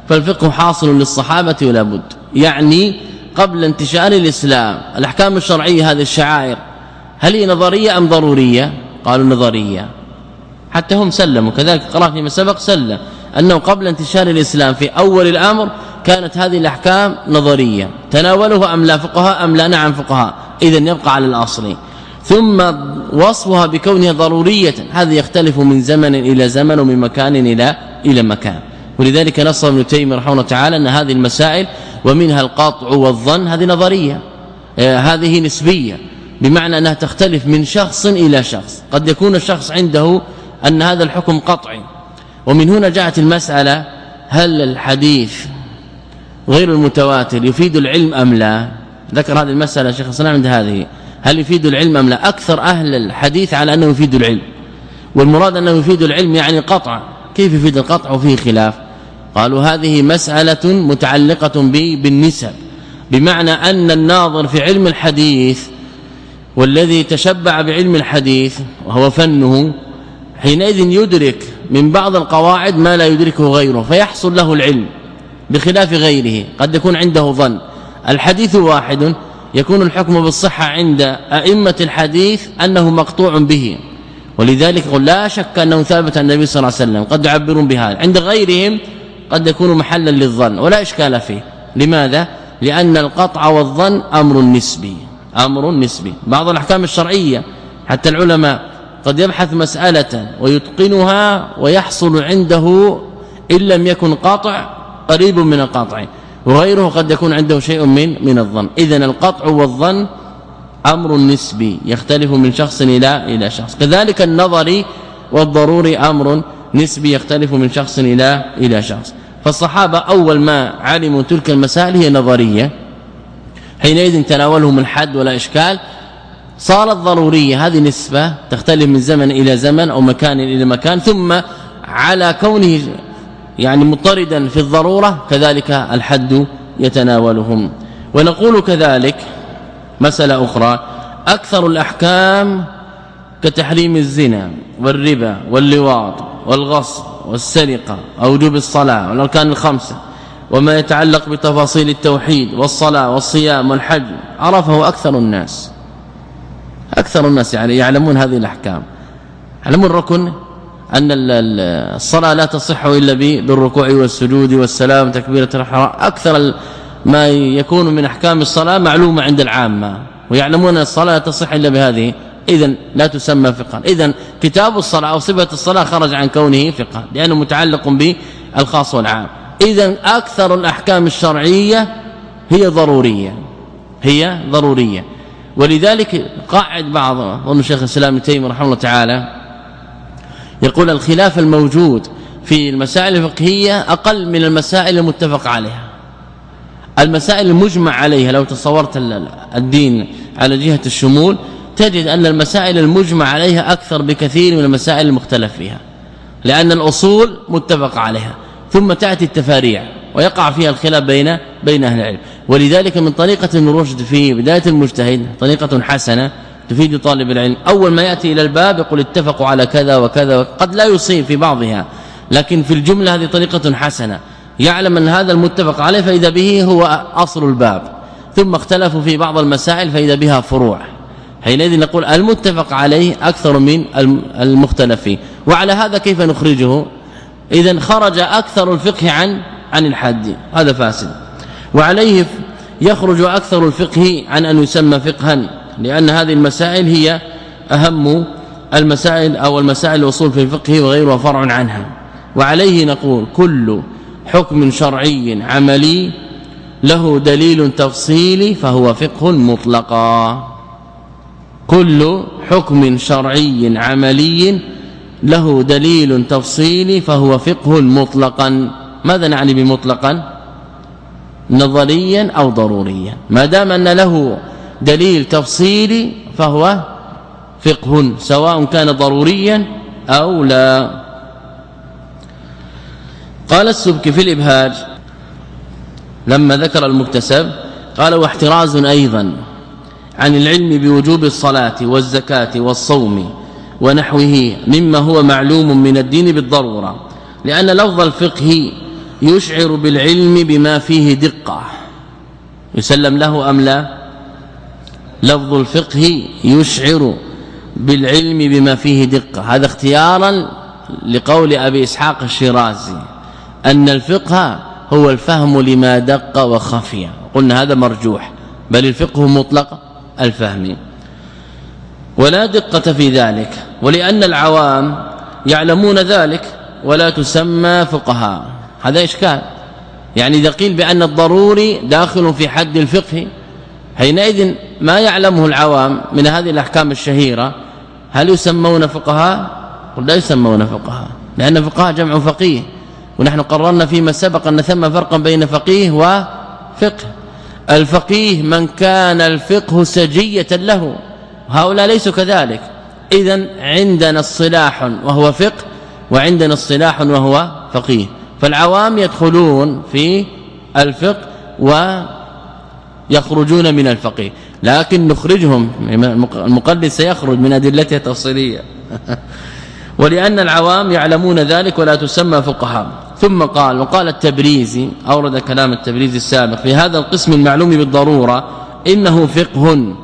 فالفقه حاصل للصحابة ولا بد. يعني قبل انتشار الإسلام الأحكام الشرعية هذه الشعائر هل هي نظرية أم ضرورية؟ قالوا نظرية. حتى هم سلموا كذلك قرأ فيما سبق سلم أنه قبل انتشار الإسلام في أول الأمر كانت هذه الأحكام نظرية تناوله أم لا فقهاء أم لا؟ نعم فقهاء اذا يبقى على الأصل. ثم وصفها بكونها ضرورية هذا يختلف من زمن إلى زمن ومن مكان إلى إلى مكان. ولذلك نص ابن تيمية رحمه الله تعالى أن هذه المسائل ومنها القطع والظن هذه نظرية. آه، هذه نسبية بمعنى أنها تختلف من شخص إلى شخص. قد يكون الشخص عنده أن هذا الحكم قطعي. ومن هنا جاءت المسألة هل الحديث غير المتواتر يفيد العلم أم لا؟ ذكر هذه المسألة شيخ الإسلام عند هذه. هل يفيد العلم أم لا؟ أكثر أهل الحديث على أنه يفيد العلم. والمراد أنه يفيد العلم يعني قطع. كيف يفيد القطع وفيه خلاف؟ قالوا هذه مسألة متعلقة بالنسب. بمعنى أن الناظر في علم الحديث والذي تشبع بعلم الحديث وهو فنه حينئذ يدرك من بعض القواعد ما لا يدركه غيره فيحصل له العلم. بخلاف غيره. قد يكون عنده ظن. الحديث واحد. يكون الحكم بالصحة عند أئمة الحديث أنه مقطوع به. ولذلك قل لا شك أنه ثابت عن النبي صلى الله عليه وسلم. قد يعبرون بهذا. عند غيرهم قد يكون محلا للظن. ولا إشكال فيه. لماذا؟ لأن القطع والظن أمر نسبي. أمر نسبي. بعض الأحكام الشرعية حتى العلماء قد يبحث مسألة ويتقنها ويحصل عنده إن لم يكن قاطع قريب من القاطع وغيره قد يكون عنده شيء من من الظن. اذا القطع والظن أمر نسبي يختلف من شخص إلى إلى شخص. كذلك النظري والضروري أمر نسبي يختلف من شخص إلى إلى شخص. فالصحابة أول ما علموا تلك المسائل هي نظرية. حينئذ تناولهم الحد ولا إشكال. صارت ضرورية. هذه نسبة تختلف من زمن إلى زمن أو مكان إلى مكان. ثم على كونه يعني مطردا في الضرورة كذلك الحد يتناولهم. ونقول كذلك مسألة أخرى أكثر الأحكام كتحريم الزنا والربا واللواط والغصب والسرقة اوجب الصلاة والأركان الخمسة وما يتعلق بتفاصيل التوحيد والصلاة والصيام والحج. عرفه أكثر الناس. أكثر الناس يعني يعلمون هذه الأحكام. يعلمون الركن أن الصلاة لا تصح إلا بالركوع والسجود والسلام تكبيره الاحرام أكثر ما يكون من أحكام الصلاة معلومة عند العامة ويعلمون أن الصلاة لا تصح إلا بهذه. اذا لا تسمى فقها اذا كتاب الصلاة أو صفة الصلاة خرج عن كونه فقها لأنه متعلق بالخاص والعام. اذا أكثر الأحكام الشرعية هي ضرورية. هي ضرورية. ولذلك قاعد بعض أظن شيخ الإسلام تيمية رحمه الله تعالى يقول الخلاف الموجود في المسائل الفقهية أقل من المسائل المتفق عليها. المسائل المجمع عليها لو تصورت الدين على جهة الشمول تجد أن المسائل المجمع عليها أكثر بكثير من المسائل المختلف فيها لأن الأصول متفق عليها. ثم تأتي التفاريع ويقع فيها الخلاف بين بين أهل العلم. ولذلك من طريقة ابن رشد في بداية المجتهد طريقة حسنة تفيد طالب العلم. أول ما يأتي إلى الباب يقول اتفقوا على كذا وكذا قد لا يصيب في بعضها لكن في الجملة هذه طريقة حسنة. يعلم أن هذا المتفق عليه فإذا به هو أصل الباب. ثم اختلفوا في بعض المسائل فإذا بها فروع. حينئذ نقول المتفق عليه أكثر من المختلف فيه وعلى هذا كيف نخرجه؟ إذا خرج أكثر الفقه عن عن الحد. هذا فاسد. وعليه يخرج أكثر الفقه عن أن يسمى فقها لأن هذه المسائل هي أهم المسائل أو المسائل الوصول في الفقه وغيرها فرع عنها. وعليه نقول كل حكم شرعي عملي له دليل تفصيلي فهو فقه مطلقا كل حكم شرعي عملي له دليل تفصيلي فهو فقه مطلقا. ماذا نعني بمطلقا؟ نظريا أو ضروريا. ما دام أن له دليل تفصيلي فهو فقه سواء كان ضروريا أو لا. قال السبك في الإبهاج لما ذكر المكتسب قال واحتراز أيضا عن العلم بوجوب الصلاة والزكاة والصوم ونحوه مما هو معلوم من الدين بالضرورة لأن لفظ الفقه يشعر بالعلم بما فيه دقة يسلم له أم لا؟ لفظ الفقه يشعر بالعلم بما فيه دقة. هذا اختيارا لقول أبي إسحاق الشيرازي أن الفقه هو الفهم لما دق وخفي. قلنا هذا مرجوح بل الفقه مطلق الفهم. ولا دقة في ذلك ولأن العوام يعلمون ذلك ولا تسمى فقهاء. هذا إشكال. يعني إذا قيل بأن الضروري داخل في حد الفقه حينئذ ما يعلمه العوام من هذه الأحكام الشهيرة هل يسمون فقهاء؟ لا يسمون فقهاء لأن فقهاء جمع فقيه. ونحن قررنا فيما سبق أن ثم فرقا بين فقيه وفقه الفقيه من كان الفقه سجية له هؤلاء ليسوا كذلك. اذا عندنا الصلاح وهو فقه وعندنا الصلاح وهو فقيه. فالعوام يدخلون في الفقه ويخرجون من الفقيه. لكن نخرجهم. المقلد سيخرج من أدلته التفصيلية. ولأن العوام يعلمون ذلك ولا تسمى فقهاء. ثم قال وقال التبريزي أورد كلام التبريزي السابق في هذا القسم المعلوم بالضرورة إنه فقه.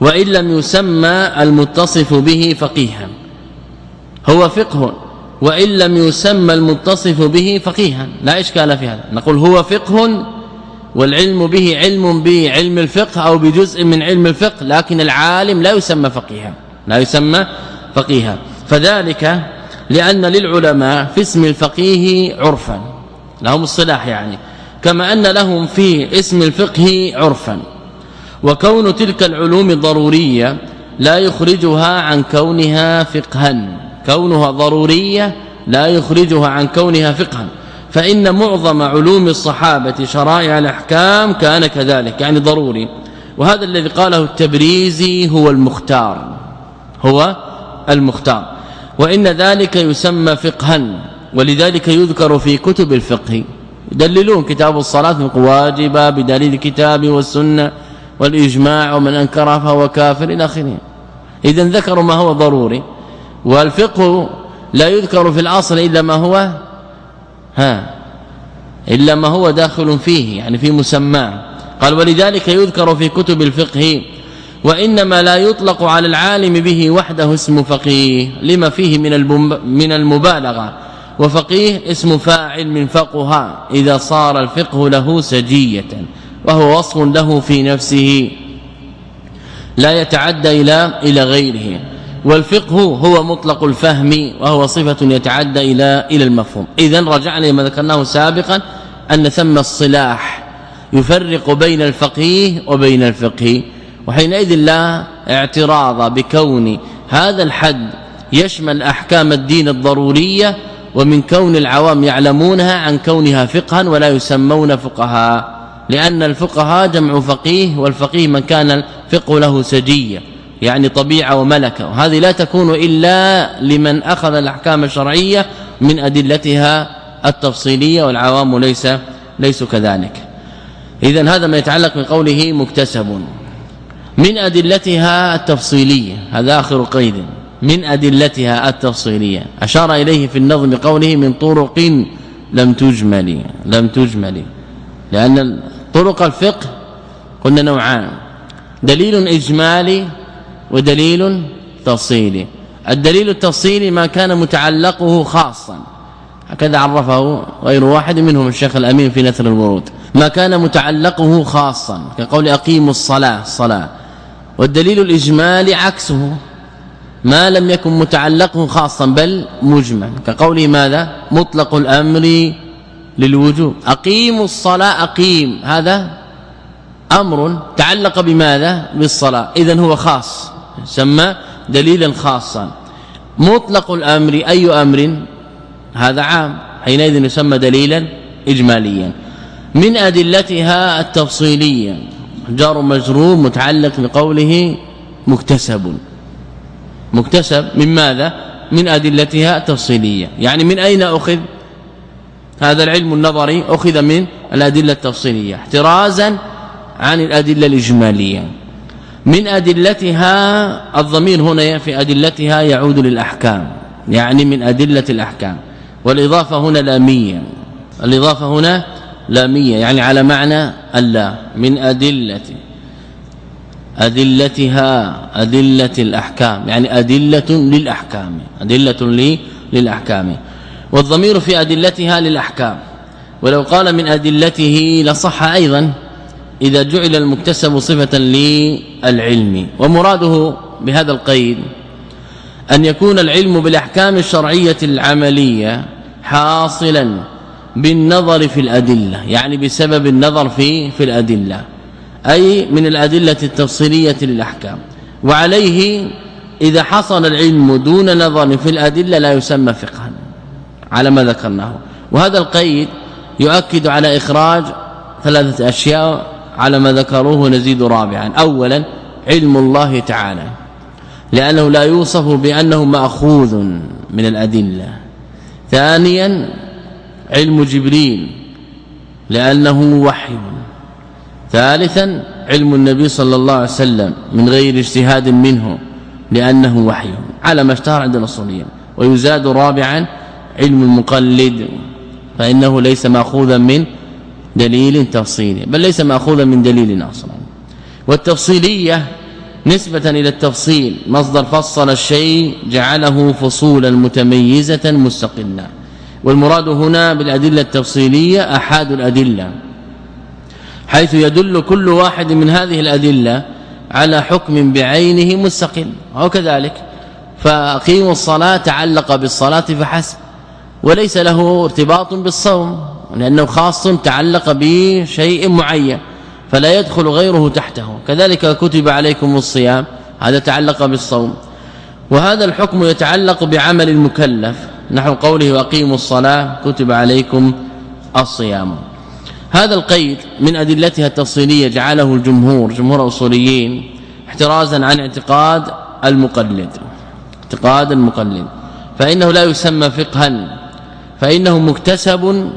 وإن لم يسمى المتصف به فقيها. هو فقه. وإن لم يسمى المتصف به فقيها. لا إشكال في هذا. نقول هو فقه والعلم به علم بعلم الفقه أو بجزء من علم الفقه لكن العالم لا يسمى فقيها لا يسمى فقيها. فذلك لأن للعلماء في اسم الفقيه عرفا لهم الصلاح يعني كما أن لهم في اسم الفقه عرفا. وكون تلك العلوم ضرورية لا يخرجها عن كونها فقها كونها ضرورية لا يخرجها عن كونها فقها. فإن معظم علوم الصحابة شرائع الأحكام كان كذلك يعني ضروري. وهذا الذي قاله التبريزي هو المختار. هو المختار. وإن ذلك يسمى فقها ولذلك يذكر في كتب الفقه. يدللون كتاب الصلاة واجبة بدليل الكتاب والسنة والإجماع ومن أنكرها فهو كافر إلى آخره. إذا ذكروا ما هو ضروري. والفقه لا يذكر في الأصل إلا ما هو ها. إلا ما هو داخل فيه يعني في مسماه قال ولذلك يذكر في كتب الفقه وإنما لا يطلق على العالم به وحده اسم فقيه لما فيه من من المبالغة. وفقيه اسم فاعل من فقه إذا صار الفقه له سجية وهو وصف له في نفسه. لا يتعدى إلى إلى غيره. والفقه هو مطلق الفهم وهو صفة يتعدى إلى إلى المفهوم. اذا رجعنا لما ذكرناه سابقا أن ثم الصلاح يفرق بين الفقيه وبين الفقه. وحينئذ لا اعتراض بكون هذا الحد يشمل أحكام الدين الضرورية ومن كون العوام يعلمونها عن كونها فقها ولا يسمون فقهاء. لأن الفقهاء جمع فقيه والفقيه من كان الفقه له سجية. يعني طبيعة وملكة. وهذه لا تكون إلا لمن أخذ الأحكام الشرعية من أدلتها التفصيلية والعوام ليس ليسوا كذلك. اذا هذا ما يتعلق بقوله مكتسب. من أدلتها التفصيلية هذا آخر قيد. من أدلتها التفصيلية. أشار إليه في النظم بقوله من طرق لم تجمل لم تجمل. لأن طرق الفقه قلنا نوعان. دليل إجمالي ودليل تفصيلي. الدليل التفصيلي ما كان متعلقه خاصا. هكذا عرفه غير واحد منهم الشيخ الأمين في نثر الورود. ما كان متعلقه خاصا كقول أقيموا الصلاة الصلاة. والدليل الإجمالي عكسه. ما لم يكن متعلقه خاصا بل مجمل. كقوله ماذا؟ مطلق الأمر للوجوب. أقيموا الصلاة أقيم. هذا أمر تعلق بماذا؟ بالصلاة. اذا هو خاص. سمى دليلا خاصا. مطلق الأمر أي أمر؟ هذا عام. حينئذ يسمى دليلا اجماليا. من أدلتها التفصيلية. جار مجرور متعلق بقوله مكتسب. مكتسب من ماذا؟ من أدلتها التفصيلية. يعني من أين أخذ؟ هذا العلم النظري أخذ من الأدلة التفصيلية. احترازا عن الأدلة الإجمالية. من أدلتها الضمير هنا في أدلتها يعود للأحكام يعني من أدلة الأحكام. والإضافة هنا لاميه الإضافة هنا لاميه يعني على معنى اللا من أدلة. أدلتها أدلة الأحكام يعني أدلة للأحكام أدلة لي للأحكام. والضمير في أدلتها للأحكام. ولو قال من أدلته لصح أيضا. إذا جعل المكتسب صفة للعلم ومراده بهذا القيد أن يكون العلم بالأحكام الشرعية العملية حاصلا بالنظر في الأدلة يعني بسبب النظر في في الأدلة أي من الأدلة التفصيلية للأحكام. وعليه إذا حصل العلم دون نظر في الأدلة لا يسمى فقها على ما ذكرناه. وهذا القيد يؤكد على إخراج ثلاثة أشياء على ما ذكروه نزيد رابعا. اولا علم الله تعالى. لأنه لا يوصف بأنه مأخوذ من الأدلة. ثانيا علم جبريل لأنه وحي. ثالثا علم النبي صلى الله عليه وسلم من غير اجتهاد منه لأنه وحي. على ما اشتهر عند الأصوليين. ويزاد رابعا علم المقلد فإنه ليس ماخوذا من دليل تفصيلي بل ليس مأخوذا من دليل أصلا. والتفصيلية نسبة إلى التفصيل مصدر فصل الشيء جعله فصولا متميزة مستقلة والمراد هنا بالأدلة التفصيلية أحد الأدلة حيث يدل كل واحد من هذه الأدلة على حكم بعينه مستقل. وكذلك فأقيموا الصلاة تعلق بالصلاة فحسب وليس له ارتباط بالصوم. لأنه خاص تعلق بشيء معين فلا يدخل غيره تحته. كذلك كتب عليكم الصيام هذا تعلق بالصوم. وهذا الحكم يتعلق بعمل المكلف. نحو قوله وأقيموا الصلاة كتب عليكم الصيام. هذا القيد من أدلتها التفصيلية جعله الجمهور جمهور الاصوليين احترازا عن اعتقاد المقلد. اعتقاد المقلد. فإنه لا يسمى فقها فإنه مكتسب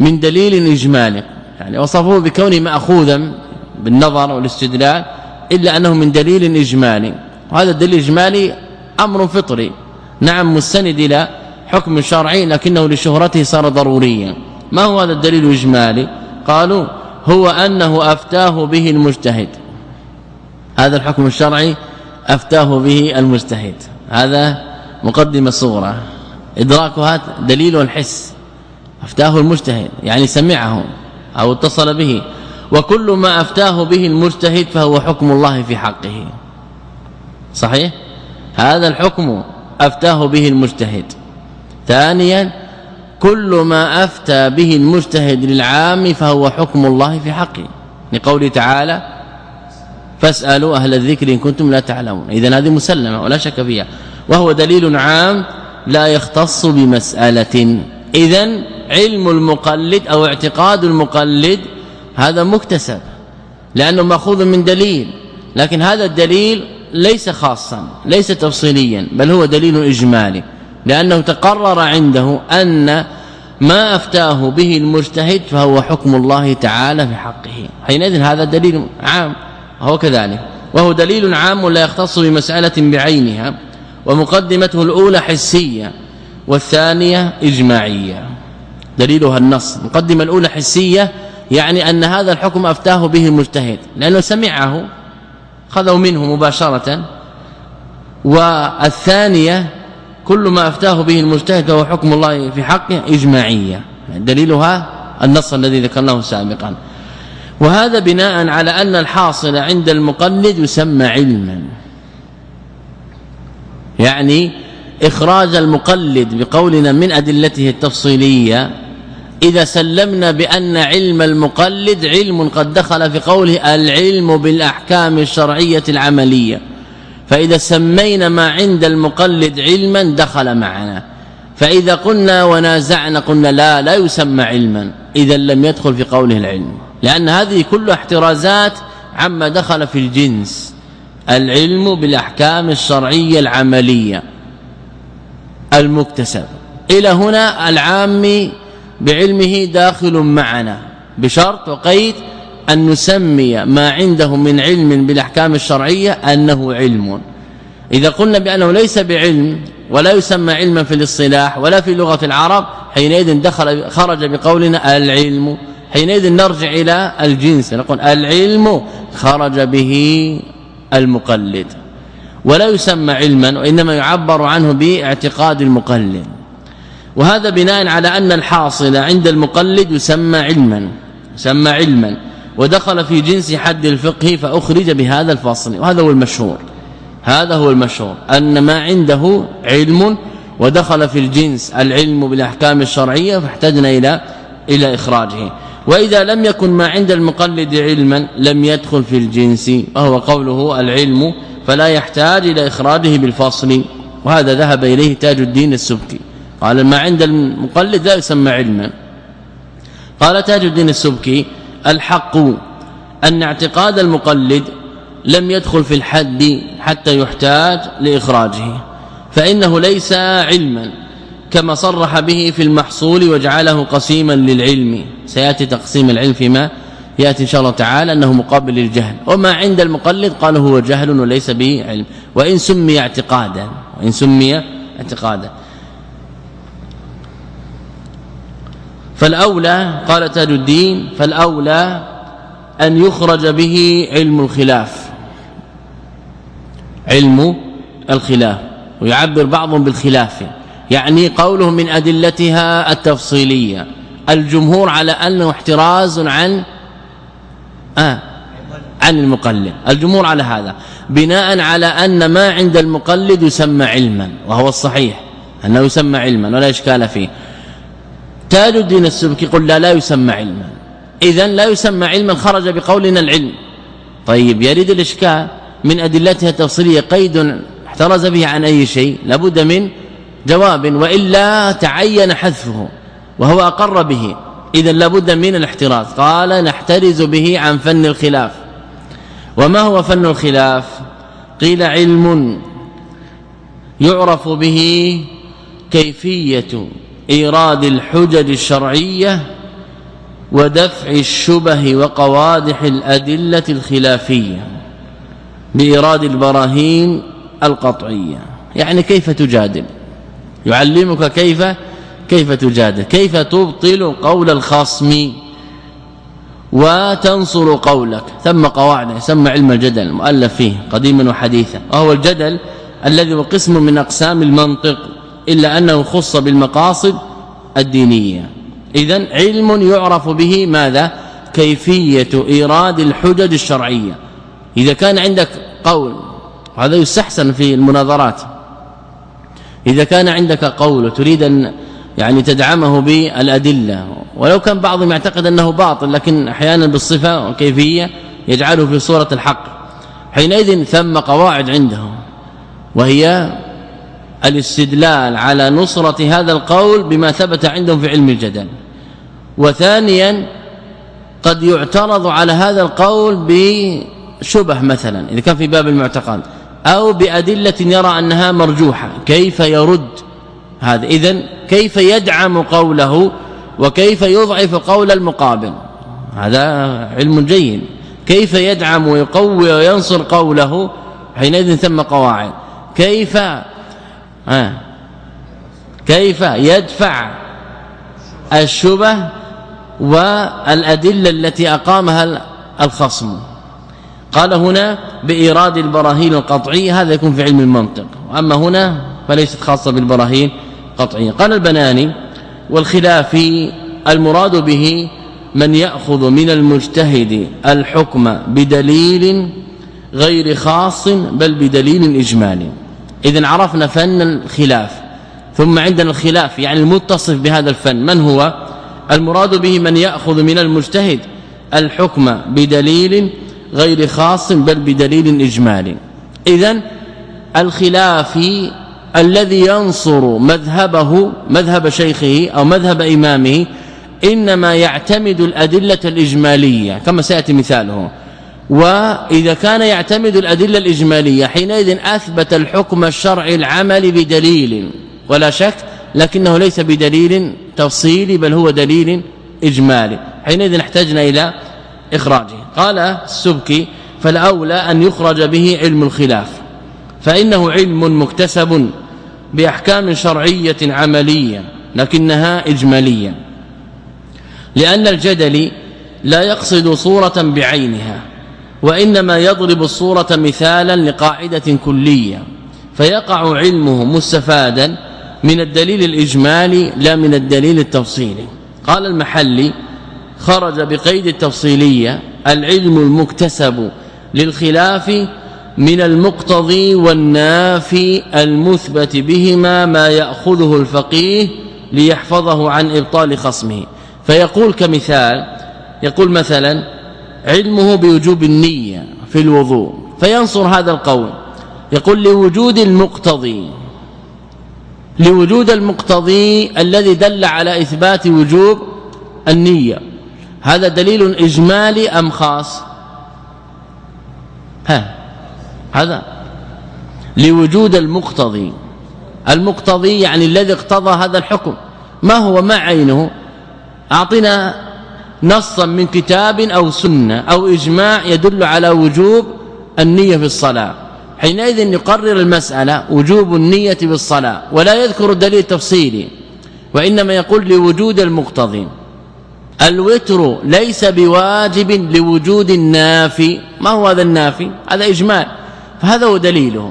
من دليل إجمالي. يعني وصفوه بكونه مأخوذا بالنظر والاستدلال إلا أنه من دليل إجمالي. وهذا الدليل الإجمالي أمر فطري. نعم مستند إلى حكم شرعي لكنه لشهرته صار ضروريا. ما هو هذا الدليل الإجمالي؟ قالوا هو أنه أفتاه به المجتهد. هذا الحكم الشرعي أفتاه به المجتهد. هذا مقدمة صغرى. إدراكها دليل الحس. أفتاه المجتهد يعني سمعه أو اتصل به. وكل ما أفتاه به المجتهد فهو حكم الله في حقه. صحيح؟ هذا الحكم أفتاه به المجتهد. ثانيا كل ما أفتى به المجتهد للعام فهو حكم الله في حقه. لقوله تعالى فاسألوا أهل الذكر إن كنتم لا تعلمون. اذا هذه مسلمة ولا شك فيها. وهو دليل عام لا يختص بمسألة. اذا علم المقلد أو اعتقاد المقلد هذا مكتسب لأنه مأخوذ من دليل لكن هذا الدليل ليس خاصا ليس تفصيليا بل هو دليل إجمالي لأنه تقرر عنده أن ما أفتاه به المجتهد فهو حكم الله تعالى في حقه. حينئذ هذا دليل عام هو كذلك وهو دليل عام لا يختص بمسألة بعينها ومقدمته الأولى حسية والثانية إجماعية. دليلها النص. المقدمة الأولى حسية يعني أن هذا الحكم أفتاه به المجتهد لأنه سمعه خذوا منه مباشرة. والثانية كل ما أفتاه به المجتهد فهو حكم الله في حقه إجماعية. دليلها النص الذي ذكرناه سابقا. وهذا بناء على أن الحاصل عند المقلد يسمى علما. يعني إخراج المقلد بقولنا من أدلته التفصيلية إذا سلمنا بأن علم المقلد علم قد دخل في قوله العلم بالأحكام الشرعية العملية. فإذا سمينا ما عند المقلد علما دخل معنا. فإذا قلنا ونازعنا قلنا لا لا يسمى علما. إذا لم يدخل في قوله العلم. لأن هذه كلها احترازات عما دخل في الجنس. العلم بالأحكام الشرعية العملية. المكتسب. إلى هنا العام بعلمه داخل معنا بشرط وقيد أن نسمي ما عنده من علم بالأحكام الشرعية أنه علم. إذا قلنا بأنه ليس بعلم ولا يسمى علما في الاصطلاح ولا في لغة العرب حينئذ دخل خرج بقولنا العلم. حينئذ نرجع إلى الجنس نقول العلم خرج به المقلد. ولا يسمى علما وإنما يعبر عنه باعتقاد المقلد. وهذا بناء على أن الحاصل عند المقلد يسمى علما يسمى علما. ودخل في جنس حد الفقه فأخرج بهذا الفصل. وهذا هو المشهور. هذا هو المشهور. أن ما عنده علم ودخل في الجنس العلم بالأحكام الشرعية فاحتجنا إلى إلى إخراجه. وإذا لم يكن ما عند المقلد علما لم يدخل في الجنس وهو قوله العلم فلا يحتاج إلى إخراجه بالفصل. وهذا ذهب إليه تاج الدين السبكي. قال ما عند المقلد لا يسمى علما. قال تاج الدين السبكي الحق أن اعتقاد المقلد لم يدخل في الحد حتى يحتاج لإخراجه فإنه ليس علما كما صرح به في المحصول وجعله قسيما للعلم. سيأتي تقسيم العلم فيما ياتي إن شاء الله تعالى أنه مقابل للجهل. وما عند المقلد قال هو جهل وليس به علم وإن سمي اعتقادا وإن سمي اعتقادا. فالأولى قال تاج الدين فالأولى أن يخرج به علم الخلاف. علم الخلاف. ويعبر بعضهم بالخلاف. يعني قوله من أدلتها التفصيلية. الجمهور على أنه احتراز عن آه. عن المقلد. الجمهور على هذا. بناء على أن ما عند المقلد يسمى علما وهو الصحيح أنه يسمى علما ولا إشكال فيه. تاج الدين السبكي قل لا لا يسمى علما. اذا لا يسمى علما خرج بقولنا العلم. طيب يريد الإشكال من أدلتها التفصيلية قيد احترز به عن أي شيء؟ لابد من جواب وإلا تعين حذفه وهو أقر به. إذا لابد من الاحتراز. قال نحترز به عن فن الخلاف. وما هو فن الخلاف؟ قيل علم يعرف به كيفية إيراد الحجج الشرعية ودفع الشبه وقوادح الأدلة الخلافية بإيراد البراهين القطعية. يعني كيف تجادل؟ يعلمك كيف كيف تجادل؟ كيف تبطل قول الخصم وتنصر قولك؟ ثم قواعد يسمى علم الجدل المؤلف فيه قديما وحديثا وهو الجدل الذي هو قسم من أقسام المنطق إلا أنه خص بالمقاصد الدينية. اذا علم يعرف به ماذا؟ كيفية إيراد الحجج الشرعية. إذا كان عندك قول وهذا يستحسن في المناظرات. إذا كان عندك قول تريد أن يعني تدعمه بالأدلة. ولو كان بعضهم يعتقد أنه باطل لكن أحيانا بالصفة وكيفيه يجعله في صورة الحق. حينئذ ثم قواعد عندهم وهي الاستدلال على نصرة هذا القول بما ثبت عندهم في علم الجدل. وثانيا قد يعترض على هذا القول بشبه مثلا إذا كان في باب المعتقد أو بأدلة يرى أنها مرجوحة كيف يرد؟ هذا. اذا كيف يدعم قوله وكيف يضعف قول المقابل؟ هذا علم جيد. كيف يدعم ويقوي وينصر قوله؟ حينئذ ثم قواعد. كيف؟ كيف يدفع الشبه والأدلة التي أقامها الخصم؟ قال هنا بإيراد البراهين القطعيه هذا يكون في علم المنطق. وأما هنا فليست خاصة بالبراهين. قطعيه قال البناني والخلاف المراد به من يأخذ من المجتهد الحكم بدليل غير خاص بل بدليل اجمالي اذا عرفنا فن الخلاف. ثم عندنا الخلاف يعني المتصف بهذا الفن. من هو؟ المراد به من يأخذ من المجتهد الحكم بدليل غير خاص بل بدليل اجمالي اذا الخلافي الذي ينصر مذهبه مذهب شيخه أو مذهب إمامه إنما يعتمد الأدلة الإجمالية كما سيأتي مثاله. وإذا كان يعتمد الأدلة الإجمالية حينئذ أثبت الحكم الشرعي العمل بدليل ولا شك لكنه ليس بدليل تفصيلي بل هو دليل إجمالي. حينئذ احتجنا إلى إخراجه. قال السبكي فالاولى أن يخرج به علم الخلاف فإنه علم مكتسب بأحكام شرعية عملية لكنها إجمالية لأن الجدل لا يقصد صورة بعينها وإنما يضرب الصورة مثالا لقاعدة كلية فيقع علمه مستفادا من الدليل الإجمالي لا من الدليل التفصيلي. قال المحلي خرج بقيد التفصيلية العلم المكتسب للخلاف من المقتضي والنافي المثبت بهما ما يأخذه الفقيه ليحفظه عن إبطال خصمه. فيقول كمثال يقول مثلا علمه بوجوب النية في الوضوء. فينصر هذا القول. يقول لوجود المقتضي لوجود المقتضي الذي دل على إثبات وجوب النية. هذا دليل إجمالي أم خاص؟ ها هذا لوجود المقتضي. المقتضي يعني الذي اقتضى هذا الحكم. ما هو ما عينه اعطنا نصا من كتاب أو سنة أو إجماع يدل على وجوب النية في الصلاة. حينئذ يقرر المسألة وجوب النية بالصلاة ولا يذكر الدليل التفصيلي وإنما يقول لوجود المقتضي. الوتر ليس بواجب لوجود النافي. ما هو هذا النافي؟ هذا اجمال فهذا هو دليله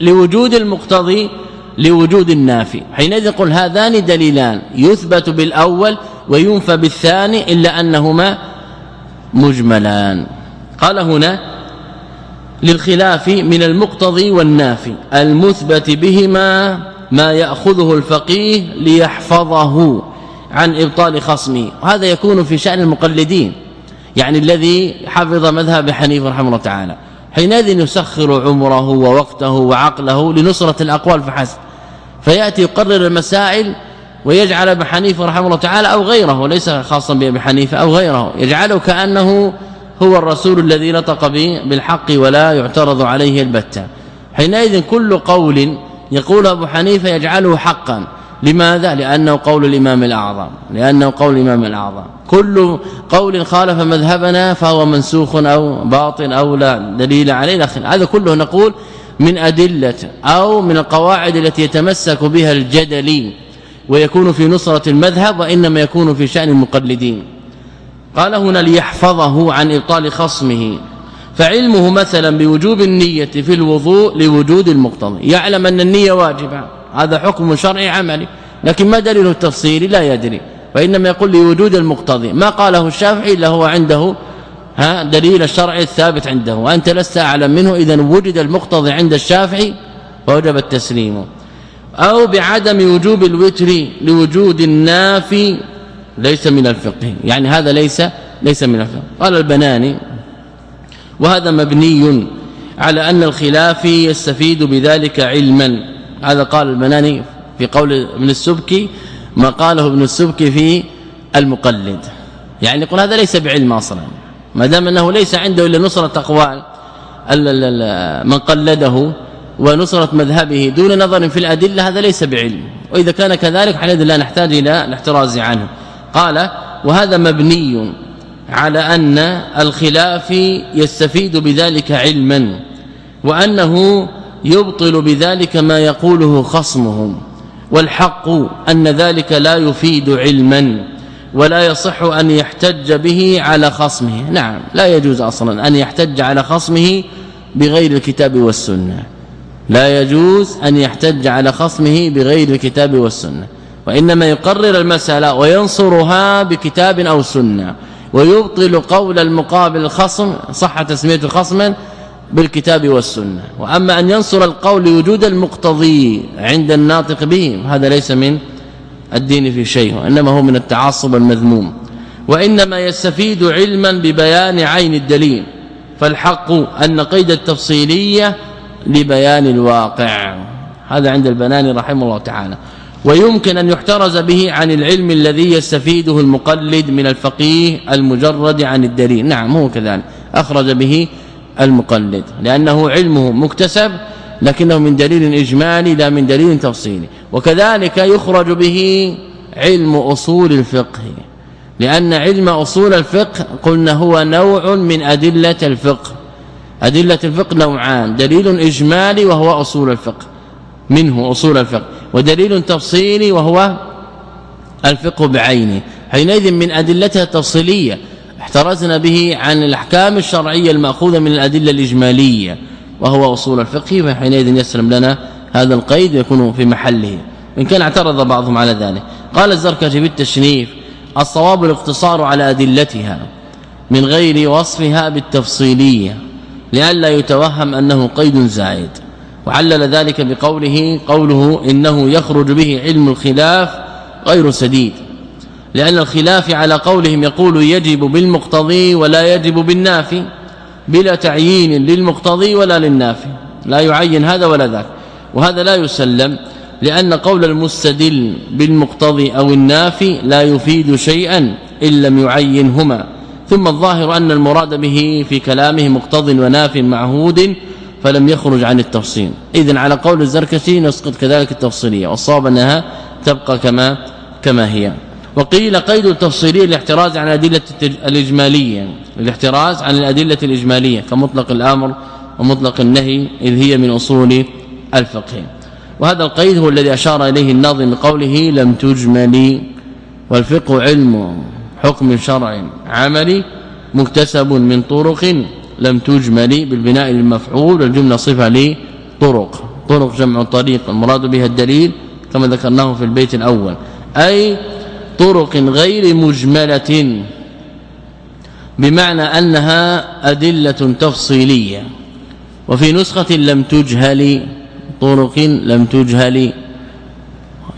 لوجود المقتضي لوجود النافي. حينئذ يقول هذان دليلان. يثبت بالأول وينفى بالثاني إلا أنهما مجملان. قال هنا للخلاف من المقتضي والنافي. المثبت بهما ما يأخذه الفقيه ليحفظه عن إبطال خصمه. وهذا يكون في شأن المقلدين. يعني الذي حفظ مذهب حنيفة رحمه الله تعالى. حينئذ يسخر عمره ووقته وعقله لنصرة الأقوال فحسب. فيأتي يقرر المسائل ويجعل أبي حنيفة رحمه الله تعالى أو غيره وليس خاصا بأبي حنيفة أو غيره. يجعله كأنه هو الرسول الذي نطق به بالحق ولا يعترض عليه البتة. حينئذ كل قول يقول أبو حنيفة يجعله حقا. لماذا؟ لأنه قول الإمام الأعظم لأنه قول الإمام الأعظم. كل قول خالف مذهبنا فهو منسوخ أو باطل أو لا دليل عليه هذا كله نقول من أدلة أو من القواعد التي يتمسك بها الجدلي ويكون في نصرة المذهب وإنما يكون في شأن المقلدين. قال هنا ليحفظه عن إبطال خصمه. فعلمه مثلا بوجوب النية في الوضوء لوجود المقتضي يعلم أن النية واجبة. هذا حكم شرعي عملي لكن ما دليل التفصيل؟ لا يدري. وإنما يقول لوجود المقتضي. ما قاله الشافعي إلا هو عنده ها دليل الشرع الثابت عنده. وأنت لست أعلم منه اذا وجد المقتضي عند الشافعي ووجب التسليم. أو بعدم وجوب الوتر لوجود النافي ليس من الفقه. يعني هذا ليس ليس من الفقه. قال البناني وهذا مبني على أن الخلاف يستفيد بذلك علما. هذا قال البناني في قول ابن السبكي ما قاله ابن السبكي في المقلد. يعني يقول هذا ليس بعلم أصلا. ما دام أنه ليس عنده إلا نصرة اقوال من قلده ونصرة مذهبه دون نظر في الأدلة هذا ليس بعلم. وإذا كان كذلك حينئذ لا نحتاج إلى الاحتراز عنه. قال وهذا مبني على أن الخلاف يستفيد بذلك علما وأنه يبطل بذلك ما يقوله خصمهم والحق أن ذلك لا يفيد علما ولا يصح أن يحتج به على خصمه. نعم لا يجوز أصلا أن يحتج على خصمه بغير الكتاب والسنة. لا يجوز أن يحتج على خصمه بغير الكتاب والسنة. وإنما يقرر المسألة وينصرها بكتاب أو سنة ويبطل قول المقابل الخصم صح تسميته خصما بالكتاب والسنة. وأما أن ينصر القول لوجود المقتضي عند الناطق به هذا ليس من الدين في شيء وإنما هو من التعصب المذموم. وإنما يستفيد علما ببيان عين الدليل فالحق أن قيد التفصيلية لبيان الواقع. هذا عند البناني رحمه الله تعالى. ويمكن أن يحترز به عن العلم الذي يستفيده المقلد من الفقيه المجرد عن الدليل. نعم هو كذلك. أخرج به المقلد لأنه علمه مكتسب لكنه من دليل إجمالي لا من دليل تفصيلي. وكذلك يخرج به علم أصول الفقه. لأن علم أصول الفقه قلنا هو نوع من أدلة الفقه. أدلة الفقه نوعان دليل إجمالي وهو أصول الفقه منه أصول الفقه ودليل تفصيلي وهو الفقه بعينه. حينئذ من أدلتها التفصيلية احترزنا به عن الأحكام الشرعية المأخوذة من الأدلة الإجمالية وهو أصول الفقه فحينئذ يسلم لنا هذا القيد يكون في محله. إن كان اعترض بعضهم على ذلك. قال الزركشي في التشنيف الصواب الاقتصار على أدلتها من غير وصفها بالتفصيلية لئلا يتوهم أنه قيد زائد. وعلل ذلك بقوله قوله إنه يخرج به علم الخلاف غير سديد. لأن الخلاف على قولهم يقول يجب بالمقتضي ولا يجب بالنافي بلا تعيين للمقتضي ولا للنافي لا يعين هذا ولا ذاك. وهذا لا يسلم لأن قول المستدل بالمقتضي أو النافي لا يفيد شيئا إن لم يعينهما. ثم الظاهر أن المراد به في كلامه مقتض وناف معهود فلم يخرج عن التفصيل. اذا على قول الزركشي نسقط كذلك التفصيلية والصواب أنها تبقى كما كما هي. وقيل قيد التفصيلية الاحتراز عن الأدلة الإجمالية الاحتراز عن الأدلة الإجمالية كمطلق الأمر ومطلق النهي إذ هي من أصول الفقه. وهذا القيد هو الذي أشار إليه الناظم بقوله لم تجملي والفقه علم حكم شرع عملي مكتسب من طرق لم تجمل بالبناء للمفعول والجملة صفة لطرق طرق جمع طريق المراد بها الدليل كما ذكرناه في البيت الأول. أي طرق غير مجملة بمعنى أنها أدلة تفصيلية. وفي نسخة لم تجهل طرق لم تجهل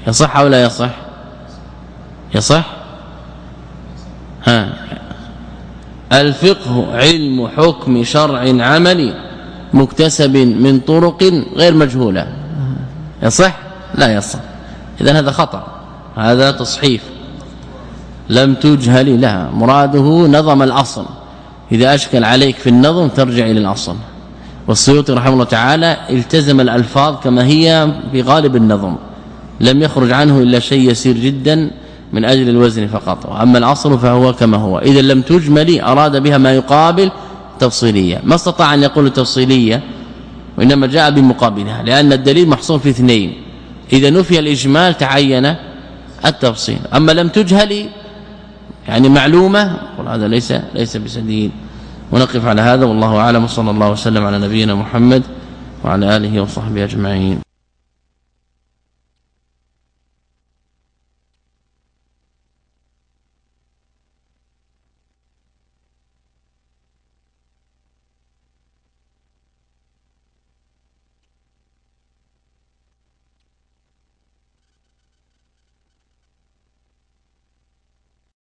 يصح أو لا يصح؟ يصح؟ ها. الفقه علم حكم شرع عملي مكتسب من طرق غير مجهولة. يصح؟ لا يصح. اذا هذا خطأ. هذا تصحيف لم تجهل لها. مراده نظم الأصل. إذا أشكل عليك في النظم ترجع إلى الأصل. والسيوطي رحمه الله تعالى التزم الألفاظ كما هي في غالب النظم. لم يخرج عنه إلا شيء يسير جدا من أجل الوزن فقط. وأما الأصل فهو كما هو. إذا لم تجمل أراد بها ما يقابل تفصيلية. ما استطاع أن يقول تفصيلية وإنما جاء بمقابلها لأن الدليل محصور في اثنين. إذا نفي الإجمال تعين التفصيل. أما لم تجهل يعني معلومة. هذا ليس ليس بسديد. ونقف على هذا والله أعلم. صلى الله وسلم على نبينا محمد وعلى آله وصحبه أجمعين.